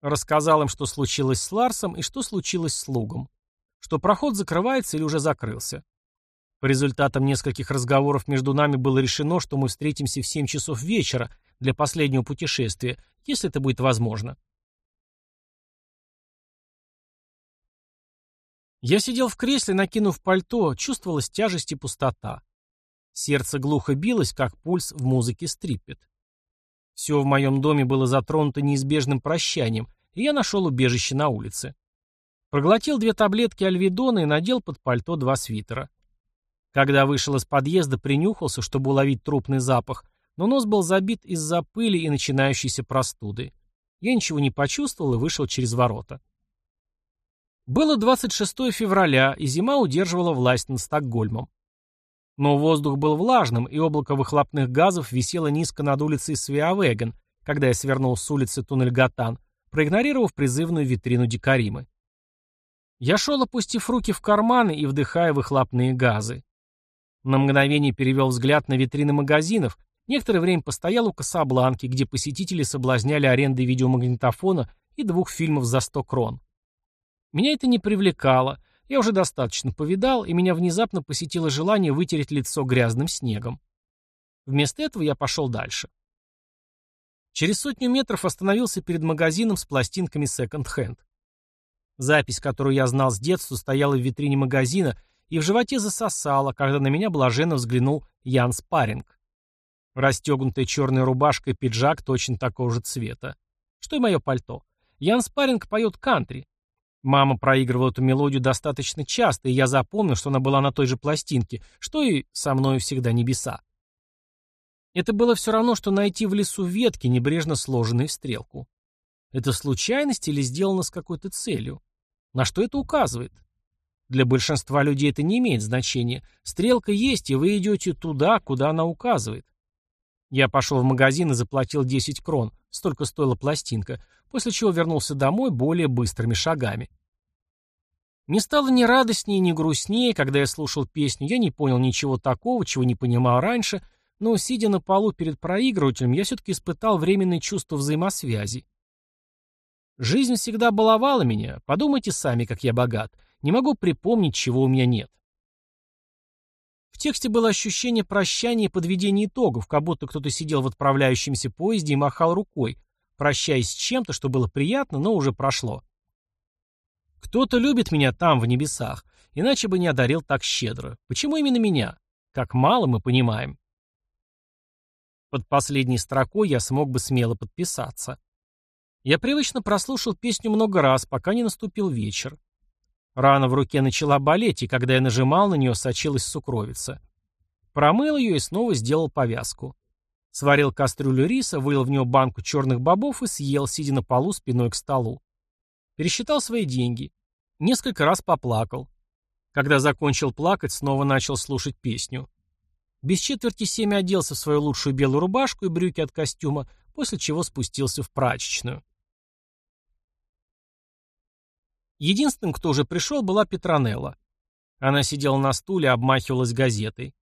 Рассказал им, что случилось с Ларсом и что случилось с Лугом. Что проход закрывается или уже закрылся. По результатам нескольких разговоров между нами было решено, что мы встретимся в 7 часов вечера для последнего путешествия, если это будет возможно. Я сидел в кресле, накинув пальто, чувствовалась тяжесть и пустота. Сердце глухо билось, как пульс в музыке стриппет. Все в моем доме было затронуто неизбежным прощанием, и я нашел убежище на улице. Проглотил две таблетки альведона и надел под пальто два свитера. Когда вышел из подъезда, принюхался, чтобы уловить трупный запах, но нос был забит из-за пыли и начинающейся простуды. Я ничего не почувствовал и вышел через ворота. Было 26 февраля, и зима удерживала власть над Стокгольмом. Но воздух был влажным, и облако выхлопных газов висело низко над улицей Свиавеген, когда я свернул с улицы туннель Гатан, проигнорировав призывную витрину Дикаримы. Я шел, опустив руки в карманы и вдыхая выхлопные газы. На мгновение перевел взгляд на витрины магазинов, некоторое время постоял у Касабланки, где посетители соблазняли арендой видеомагнитофона и двух фильмов за 100 крон. Меня это не привлекало, я уже достаточно повидал, и меня внезапно посетило желание вытереть лицо грязным снегом. Вместо этого я пошел дальше. Через сотню метров остановился перед магазином с пластинками секонд-хенд. Запись, которую я знал с детства, стояла в витрине магазина и в животе засосала, когда на меня блаженно взглянул Ян Спаринг. Расстегнутая черная рубашка и пиджак точно такого же цвета. Что и мое пальто. Ян Спаринг поет кантри. Мама проигрывала эту мелодию достаточно часто, и я запомнил, что она была на той же пластинке, что и со мной всегда небеса. Это было все равно, что найти в лесу ветки, небрежно сложенные в стрелку. Это случайность или сделано с какой-то целью? На что это указывает? Для большинства людей это не имеет значения. Стрелка есть, и вы идете туда, куда она указывает. Я пошел в магазин и заплатил 10 крон, столько стоила пластинка, после чего вернулся домой более быстрыми шагами. Не стало ни радостнее, ни грустнее, когда я слушал песню, я не понял ничего такого, чего не понимал раньше, но, сидя на полу перед проигрывателем, я все-таки испытал временное чувство взаимосвязи. Жизнь всегда баловала меня, подумайте сами, как я богат, не могу припомнить, чего у меня нет. Тексте было ощущение прощания и подведения итогов, как будто кто-то сидел в отправляющемся поезде и махал рукой, прощаясь с чем-то, что было приятно, но уже прошло. Кто-то любит меня там, в небесах, иначе бы не одарил так щедро. Почему именно меня? Как мало мы понимаем. Под последней строкой я смог бы смело подписаться. Я привычно прослушал песню много раз, пока не наступил вечер. Рана в руке начала болеть, и когда я нажимал на нее, сочилась сукровица. Промыл ее и снова сделал повязку. Сварил кастрюлю риса, вылил в нее банку черных бобов и съел, сидя на полу спиной к столу. Пересчитал свои деньги. Несколько раз поплакал. Когда закончил плакать, снова начал слушать песню. Без четверти семь оделся в свою лучшую белую рубашку и брюки от костюма, после чего спустился в прачечную. Единственным, кто уже пришел, была Петронелла. Она сидела на стуле, обмахивалась газетой.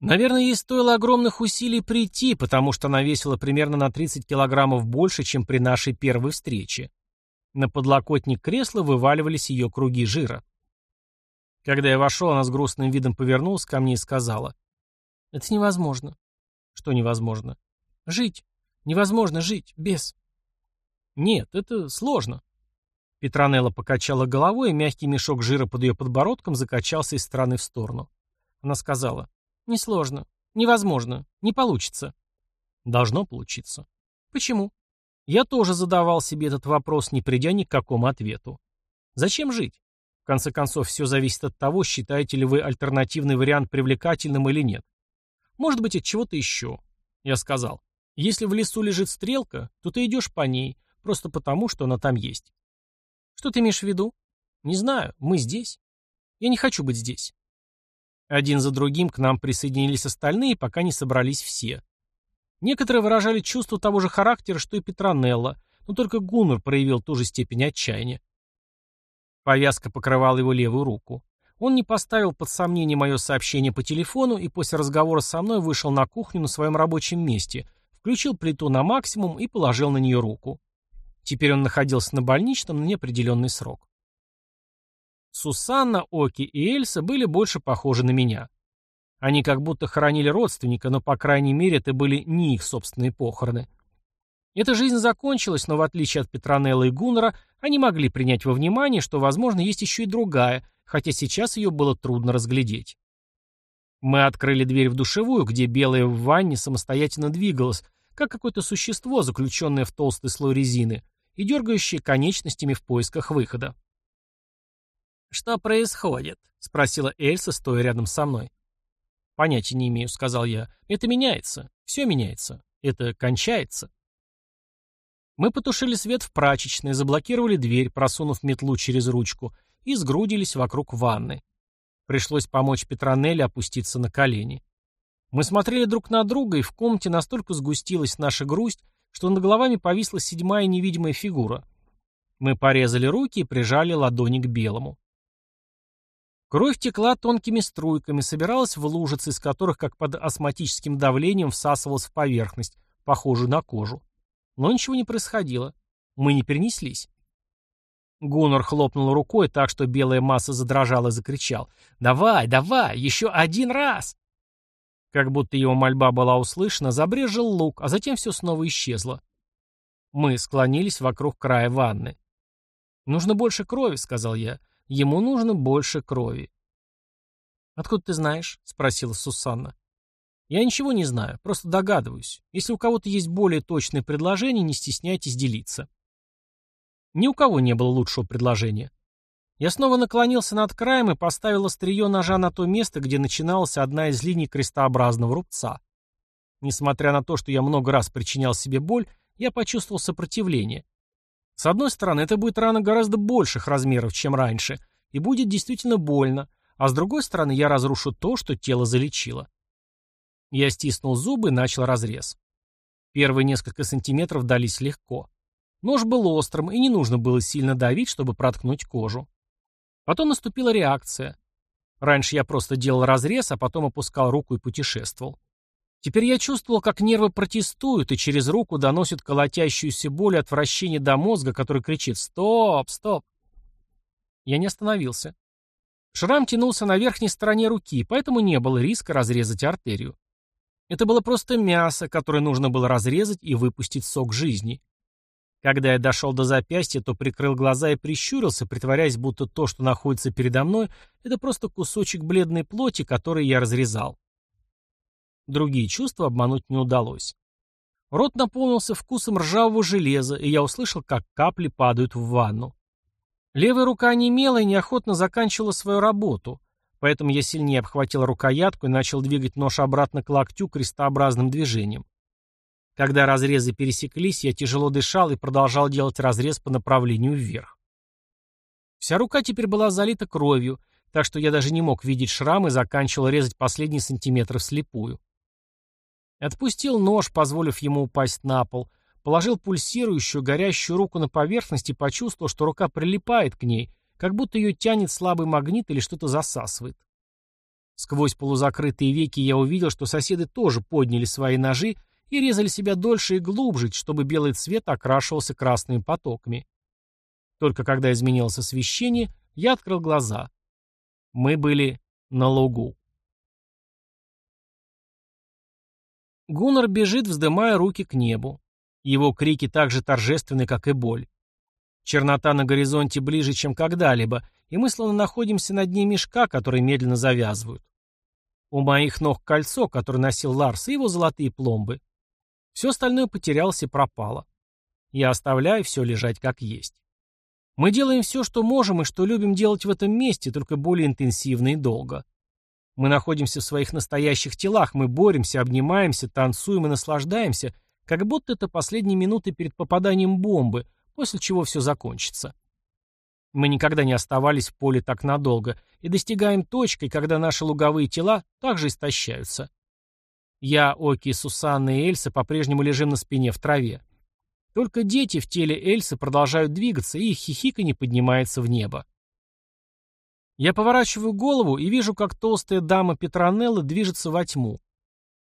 Наверное, ей стоило огромных усилий прийти, потому что она весила примерно на 30 килограммов больше, чем при нашей первой встрече. На подлокотник кресла вываливались ее круги жира. Когда я вошел, она с грустным видом повернулась ко мне и сказала. Это невозможно. Что невозможно? Жить. Невозможно жить. Без. Нет, это сложно. Петронелла покачала головой, и мягкий мешок жира под ее подбородком закачался из стороны в сторону. Она сказала. Несложно. Невозможно. Не получится. Должно получиться. Почему? Я тоже задавал себе этот вопрос, не придя ни к какому ответу. Зачем жить? В конце концов, все зависит от того, считаете ли вы альтернативный вариант привлекательным или нет. Может быть, от чего-то еще. Я сказал, если в лесу лежит стрелка, то ты идешь по ней, просто потому, что она там есть. Что ты имеешь в виду? Не знаю, мы здесь. Я не хочу быть здесь. Один за другим к нам присоединились остальные, пока не собрались все. Некоторые выражали чувство того же характера, что и Петронелла, но только Гуннер проявил ту же степень отчаяния. Повязка покрывала его левую руку. Он не поставил под сомнение мое сообщение по телефону и после разговора со мной вышел на кухню на своем рабочем месте, включил плиту на максимум и положил на нее руку. Теперь он находился на больничном на неопределенный срок. Сусанна, Оки и Эльса были больше похожи на меня. Они как будто хоронили родственника, но, по крайней мере, это были не их собственные похороны. Эта жизнь закончилась, но в отличие от Петронелла и Гуннера, они могли принять во внимание, что, возможно, есть еще и другая, хотя сейчас ее было трудно разглядеть. Мы открыли дверь в душевую, где белая в ванне самостоятельно двигалась, как какое-то существо, заключенное в толстый слой резины, и дергающее конечностями в поисках выхода. «Что происходит?» — спросила Эльса, стоя рядом со мной. «Понятия не имею», — сказал я. «Это меняется. Все меняется. Это кончается». Мы потушили свет в прачечной, заблокировали дверь, просунув метлу через ручку, и сгрудились вокруг ванны. Пришлось помочь Петронелле опуститься на колени. Мы смотрели друг на друга, и в комнате настолько сгустилась наша грусть, что над головами повисла седьмая невидимая фигура. Мы порезали руки и прижали ладони к белому. Кровь текла тонкими струйками, собиралась в лужицы, из которых, как под астматическим давлением, всасывалась в поверхность, похожую на кожу. Но ничего не происходило. Мы не перенеслись. Гуннор хлопнул рукой так, что белая масса задрожала и закричал. «Давай, давай, еще один раз!» Как будто его мольба была услышана, забрежил лук, а затем все снова исчезло. Мы склонились вокруг края ванны. «Нужно больше крови», — сказал я. «Ему нужно больше крови». «Откуда ты знаешь?» — спросила Сусанна. «Я ничего не знаю, просто догадываюсь. Если у кого-то есть более точные предложения, не стесняйтесь делиться». Ни у кого не было лучшего предложения. Я снова наклонился над краем и поставил острие ножа на то место, где начиналась одна из линий крестообразного рубца. Несмотря на то, что я много раз причинял себе боль, я почувствовал сопротивление. С одной стороны, это будет рана гораздо больших размеров, чем раньше, и будет действительно больно, а с другой стороны, я разрушу то, что тело залечило. Я стиснул зубы и начал разрез. Первые несколько сантиметров дались легко. Нож был острым, и не нужно было сильно давить, чтобы проткнуть кожу. Потом наступила реакция. Раньше я просто делал разрез, а потом опускал руку и путешествовал. Теперь я чувствовал, как нервы протестуют, и через руку доносят колотящуюся боль и отвращение до мозга, который кричит «Стоп! Стоп!». Я не остановился. Шрам тянулся на верхней стороне руки, поэтому не было риска разрезать артерию. Это было просто мясо, которое нужно было разрезать и выпустить сок жизни. Когда я дошел до запястья, то прикрыл глаза и прищурился, притворяясь, будто то, что находится передо мной, это просто кусочек бледной плоти, который я разрезал. Другие чувства обмануть не удалось. Рот наполнился вкусом ржавого железа, и я услышал, как капли падают в ванну. Левая рука немела и неохотно заканчивала свою работу, поэтому я сильнее обхватил рукоятку и начал двигать нож обратно к локтю крестообразным движением. Когда разрезы пересеклись, я тяжело дышал и продолжал делать разрез по направлению вверх. Вся рука теперь была залита кровью, так что я даже не мог видеть шрам и заканчивал резать последние сантиметры вслепую. Отпустил нож, позволив ему упасть на пол, положил пульсирующую, горящую руку на поверхность и почувствовал, что рука прилипает к ней, как будто ее тянет слабый магнит или что-то засасывает. Сквозь полузакрытые веки я увидел, что соседи тоже подняли свои ножи и резали себя дольше и глубже, чтобы белый цвет окрашивался красными потоками. Только когда изменилось освещение, я открыл глаза. Мы были на лугу. Гуннар бежит, вздымая руки к небу. Его крики так же торжественны, как и боль. Чернота на горизонте ближе, чем когда-либо, и мы словно находимся на дне мешка, который медленно завязывают. У моих ног кольцо, которое носил Ларс, и его золотые пломбы. Все остальное потерялось и пропало. Я оставляю все лежать как есть. Мы делаем все, что можем и что любим делать в этом месте, только более интенсивно и долго. Мы находимся в своих настоящих телах, мы боремся, обнимаемся, танцуем и наслаждаемся, как будто это последние минуты перед попаданием бомбы, после чего все закончится. Мы никогда не оставались в поле так надолго и достигаем точки, когда наши луговые тела также истощаются. Я, Оки, Сусанна и Эльса по-прежнему лежим на спине в траве. Только дети в теле Эльсы продолжают двигаться, и их хихиканье поднимается в небо. Я поворачиваю голову и вижу, как толстая дама Петронелла движется во тьму.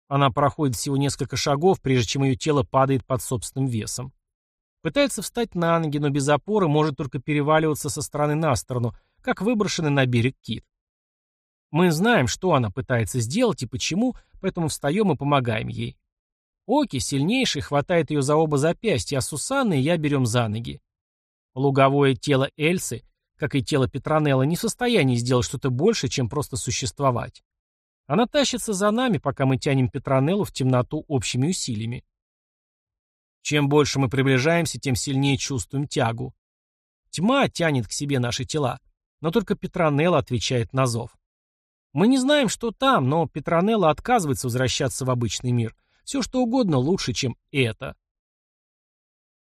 Она проходит всего несколько шагов, прежде чем ее тело падает под собственным весом. Пытается встать на ноги, но без опоры может только переваливаться со стороны на сторону, как выброшенный на берег кит. Мы знаем, что она пытается сделать и почему, поэтому встаем и помогаем ей. Оки, сильнейший, хватает ее за оба запястья, а Сусанна и я берем за ноги. Луговое тело Эльсы, как и тело Петронелла, не в состоянии сделать что-то больше, чем просто существовать. Она тащится за нами, пока мы тянем Петронеллу в темноту общими усилиями. Чем больше мы приближаемся, тем сильнее чувствуем тягу. Тьма тянет к себе наши тела, но только Петронелла отвечает на зов. Мы не знаем, что там, но Петронелла отказывается возвращаться в обычный мир. Все что угодно лучше, чем это.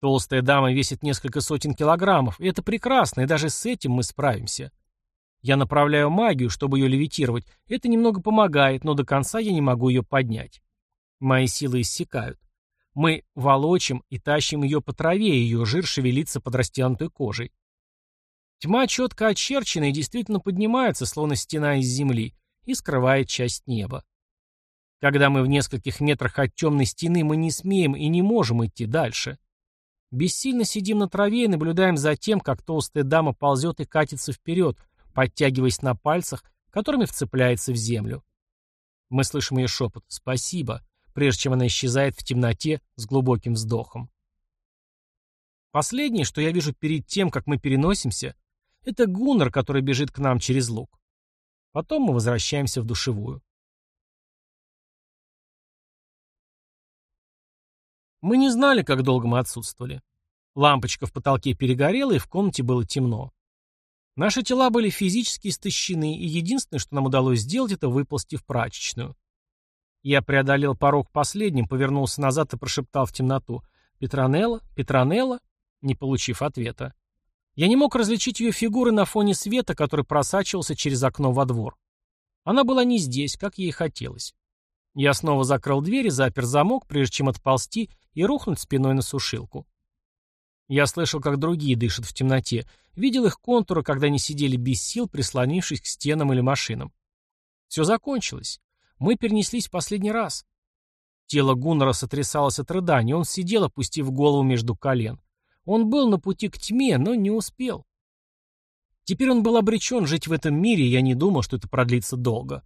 Толстая дама весит несколько сотен килограммов, и это прекрасно, и даже с этим мы справимся. Я направляю магию, чтобы ее левитировать. Это немного помогает, но до конца я не могу ее поднять. Мои силы иссякают. Мы волочим и тащим ее по траве, и ее жир шевелится под растянутой кожей. Тьма четко очерчена и действительно поднимается, словно стена из земли, и скрывает часть неба. Когда мы в нескольких метрах от темной стены, мы не смеем и не можем идти дальше. Бессильно сидим на траве и наблюдаем за тем, как толстая дама ползет и катится вперед, подтягиваясь на пальцах, которыми вцепляется в землю. Мы слышим ее шепот «Спасибо», прежде чем она исчезает в темноте с глубоким вздохом. Последнее, что я вижу перед тем, как мы переносимся, это Гуннер, который бежит к нам через луг. Потом мы возвращаемся в душевую. Мы не знали, как долго мы отсутствовали. Лампочка в потолке перегорела, и в комнате было темно. Наши тела были физически истощены, и единственное, что нам удалось сделать, это выползти в прачечную. Я преодолел порог последним, повернулся назад и прошептал в темноту «Петронелла? Петронелла?» не получив ответа. Я не мог различить ее фигуры на фоне света, который просачивался через окно во двор. Она была не здесь, как ей хотелось. Я снова закрыл дверь и запер замок, прежде чем отползти и рухнуть спиной на сушилку. Я слышал, как другие дышат в темноте, видел их контуры, когда они сидели без сил, прислонившись к стенам или машинам. Все закончилось. Мы перенеслись в последний раз. Тело Гуннера сотрясалось от рыдания, он сидел, опустив голову между колен. Он был на пути к тьме, но не успел. Теперь он был обречен жить в этом мире, и я не думал, что это продлится долго.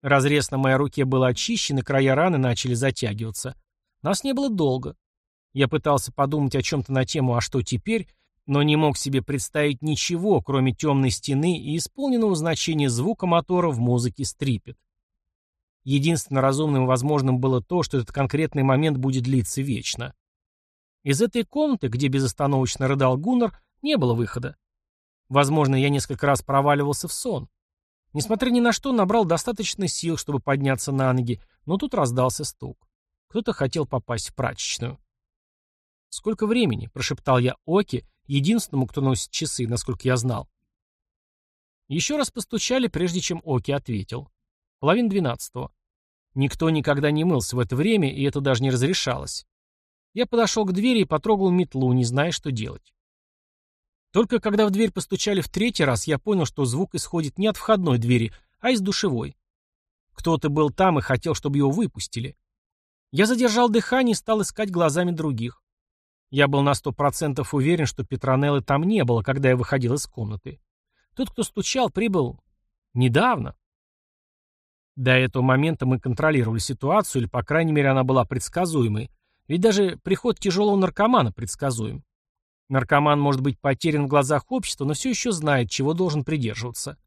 Разрез на моей руке был очищен, и края раны начали затягиваться. Нас не было долго. Я пытался подумать о чем-то на тему «А что теперь?», но не мог себе представить ничего, кроме темной стены и исполненного значения звука мотора в музыке стрипет. Единственно разумным возможным было то, что этот конкретный момент будет длиться вечно. Из этой комнаты, где безостановочно рыдал Гуннар, не было выхода. Возможно, я несколько раз проваливался в сон. Несмотря ни на что, набрал достаточно сил, чтобы подняться на ноги, но тут раздался стук. Кто-то хотел попасть в прачечную. «Сколько времени?» – прошептал я Оки, единственному, кто носит часы, насколько я знал. Еще раз постучали, прежде чем Оки ответил. Половина двенадцатого. Никто никогда не мылся в это время, и это даже не разрешалось. Я подошел к двери и потрогал метлу, не зная, что делать. Только когда в дверь постучали в третий раз, я понял, что звук исходит не от входной двери, а из душевой. Кто-то был там и хотел, чтобы его выпустили. Я задержал дыхание и стал искать глазами других. Я был на сто процентов уверен, что Петронеллы там не было, когда я выходил из комнаты. Тот, кто стучал, прибыл недавно. До этого момента мы контролировали ситуацию, или, по крайней мере, она была предсказуемой. Ведь даже приход тяжелого наркомана предсказуем. Наркоман может быть потерян в глазах общества, но все еще знает, чего должен придерживаться.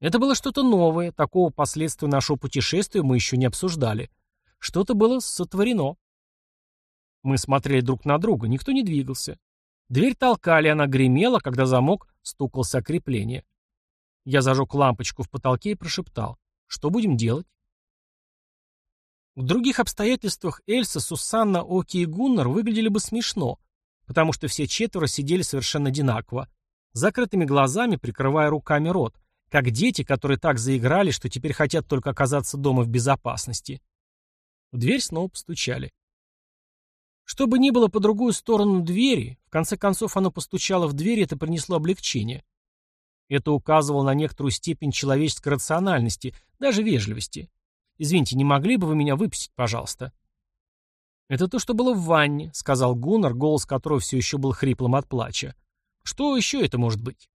Это было что-то новое, такого последствия нашего путешествия мы еще не обсуждали. Что-то было сотворено. Мы смотрели друг на друга, никто не двигался. Дверь толкали, она гремела, когда замок стукался о крепление. Я зажег лампочку в потолке и прошептал. Что будем делать? В других обстоятельствах Эльса, Сусанна, Оки и Гуннар выглядели бы смешно, потому что все четверо сидели совершенно одинаково, закрытыми глазами, прикрывая руками рот, как дети, которые так заиграли, что теперь хотят только оказаться дома в безопасности. В дверь снова постучали. Что бы ни было по другую сторону двери, в конце концов оно постучало в дверь, и это принесло облегчение. Это указывало на некоторую степень человеческой рациональности, даже вежливости. «Извините, не могли бы вы меня выпустить, пожалуйста?» «Это то, что было в ванне», — сказал Гуннар, голос которого все еще был хриплым от плача. «Что еще это может быть?»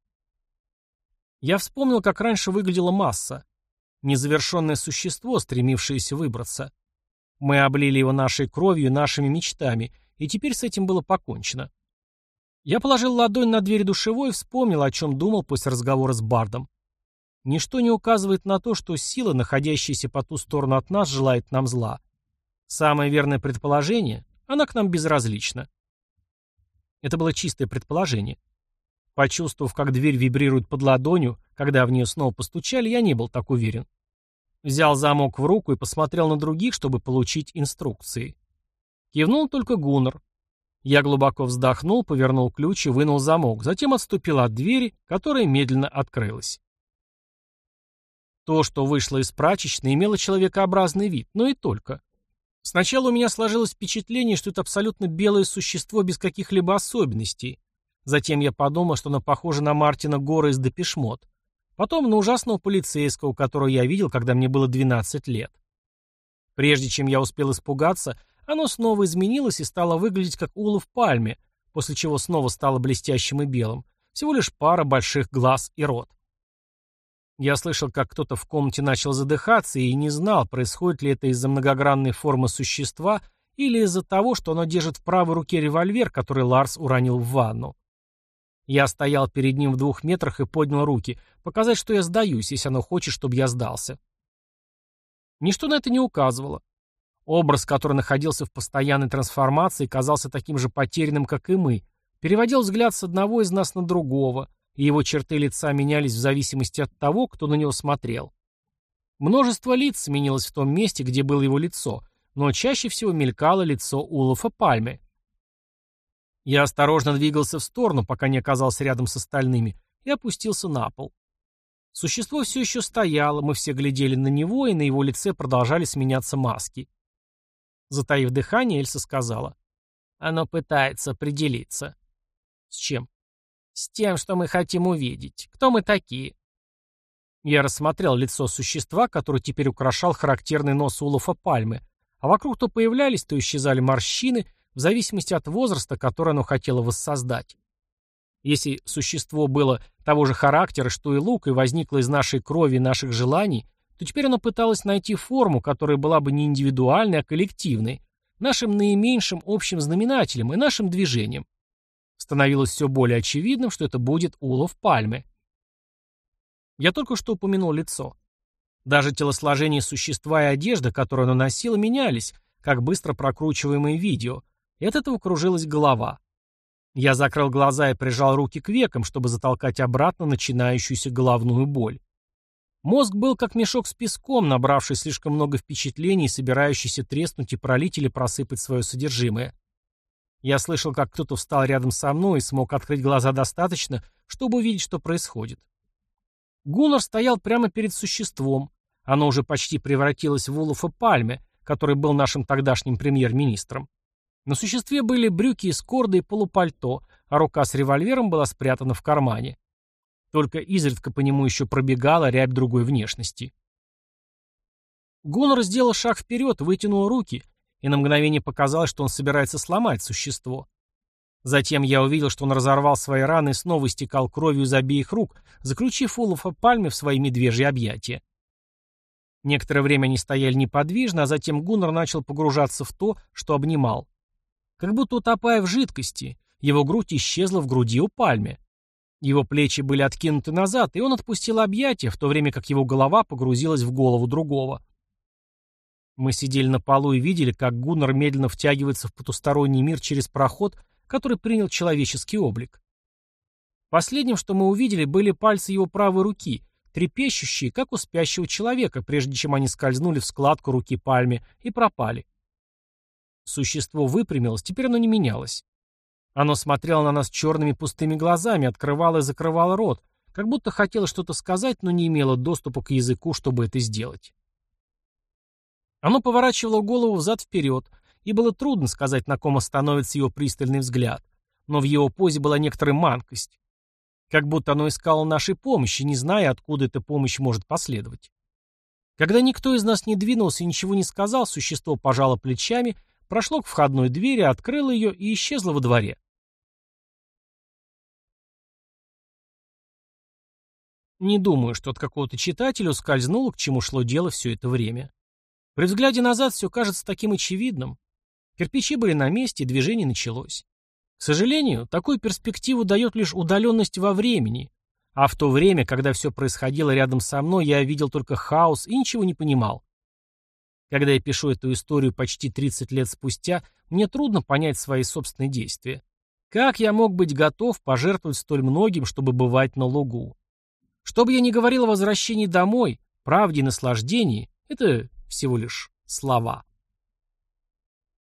Я вспомнил, как раньше выглядела масса. Незавершенное существо, стремившееся выбраться. Мы облили его нашей кровью, нашими мечтами, и теперь с этим было покончено. Я положил ладонь на дверь душевой и вспомнил, о чем думал после разговора с Бардом. Ничто не указывает на то, что сила, находящаяся по ту сторону от нас, желает нам зла. Самое верное предположение — она к нам безразлична. Это было чистое предположение. Почувствовав, как дверь вибрирует под ладонью, когда в нее снова постучали, я не был так уверен. Взял замок в руку и посмотрел на других, чтобы получить инструкции. Кивнул только Гуннер. Я глубоко вздохнул, повернул ключ и вынул замок, затем отступил от двери, которая медленно открылась. То, что вышло из прачечной, имело человекообразный вид, но и только. Сначала у меня сложилось впечатление, что это абсолютно белое существо без каких-либо особенностей. Затем я подумал, что оно похоже на Мартина Гора из Депешмот. Потом на ужасного полицейского, которого я видел, когда мне было 12 лет. Прежде чем я успел испугаться, оно снова изменилось и стало выглядеть как ула в пальме, после чего снова стало блестящим и белым. Всего лишь пара больших глаз и рот. Я слышал, как кто-то в комнате начал задыхаться и не знал, происходит ли это из-за многогранной формы существа или из-за того, что оно держит в правой руке револьвер, который Ларс уронил в ванну. Я стоял перед ним в двух метрах и поднял руки, показать, что я сдаюсь, если оно хочет, чтобы я сдался. Ничто на это не указывало. Образ, который находился в постоянной трансформации, казался таким же потерянным, как и мы, переводил взгляд с одного из нас на другого, и его черты лица менялись в зависимости от того, кто на него смотрел. Множество лиц сменилось в том месте, где было его лицо, но чаще всего мелькало лицо Улафа Пальме. Я осторожно двигался в сторону, пока не оказался рядом с остальными, и опустился на пол. Существо все еще стояло, мы все глядели на него, и на его лице продолжали сменяться маски. Затаив дыхание, Эльса сказала. Оно пытается определиться. С чем? С тем, что мы хотим увидеть. Кто мы такие? Я рассмотрел лицо существа, которое теперь украшал характерный нос Улафа Пальмы, а вокруг то появлялись, то исчезали морщины, в зависимости от возраста, который оно хотело воссоздать. Если существо было того же характера, что и лук, и возникло из нашей крови и наших желаний, то теперь оно пыталось найти форму, которая была бы не индивидуальной, а коллективной, нашим наименьшим общим знаменателем и нашим движением. Становилось все более очевидным, что это будет улов пальмы. Я только что упомянул лицо. Даже телосложение существа и одежда, которую оно носило, менялись, как быстро прокручиваемые видео, и от этого кружилась голова. Я закрыл глаза и прижал руки к векам, чтобы затолкать обратно начинающуюся головную боль. Мозг был как мешок с песком, набравший слишком много впечатлений собирающийся треснуть и пролить или просыпать свое содержимое. Я слышал, как кто-то встал рядом со мной и смог открыть глаза достаточно, чтобы увидеть, что происходит. Гуннар стоял прямо перед существом. Оно уже почти превратилось в Улуфа Пальме, который был нашим тогдашним премьер-министром. На существе были брюки из корды и полупальто, а рука с револьвером была спрятана в кармане. Только изредка по нему еще пробегала рябь другой внешности. Гуннер сделал шаг вперед, вытянул руки, и на мгновение показалось, что он собирается сломать существо. Затем я увидел, что он разорвал свои раны и снова истекал кровью из обеих рук, заключив Улафа Пальме в свои медвежьи объятия. Некоторое время они стояли неподвижно, а затем Гуннер начал погружаться в то, что обнимал. Как будто утопая в жидкости, его грудь исчезла в груди у Пальме. Его плечи были откинуты назад, и он отпустил объятия, в то время как его голова погрузилась в голову другого. Мы сидели на полу и видели, как Гуннар медленно втягивается в потусторонний мир через проход, который принял человеческий облик. Последним, что мы увидели, были пальцы его правой руки, трепещущие, как у спящего человека, прежде чем они скользнули в складку руки Пальме и пропали. Существо выпрямилось, теперь оно не менялось. Оно смотрело на нас черными пустыми глазами, открывало и закрывало рот, как будто хотело что-то сказать, но не имело доступа к языку, чтобы это сделать. Оно поворачивало голову взад-вперед, и было трудно сказать, на ком остановится его пристальный взгляд, но в его позе была некоторая манкость. Как будто оно искало нашей помощи, не зная, откуда эта помощь может последовать. Когда никто из нас не двинулся и ничего не сказал, существо пожало плечами, прошло к входной двери, открыло ее и исчезло во дворе. Не думаю, что от какого-то читателя ускользнуло, к чему шло дело все это время. При взгляде назад все кажется таким очевидным. Кирпичи были на месте, движение началось. К сожалению, такую перспективу дает лишь удаленность во времени, а в то время, когда все происходило рядом со мной, я видел только хаос и ничего не понимал. Когда я пишу эту историю почти 30 лет спустя, мне трудно понять свои собственные действия. Как я мог быть готов пожертвовать столь многим, чтобы бывать на лугу? Что бы я ни говорил о возвращении домой, правде и наслаждении, это всего лишь слова.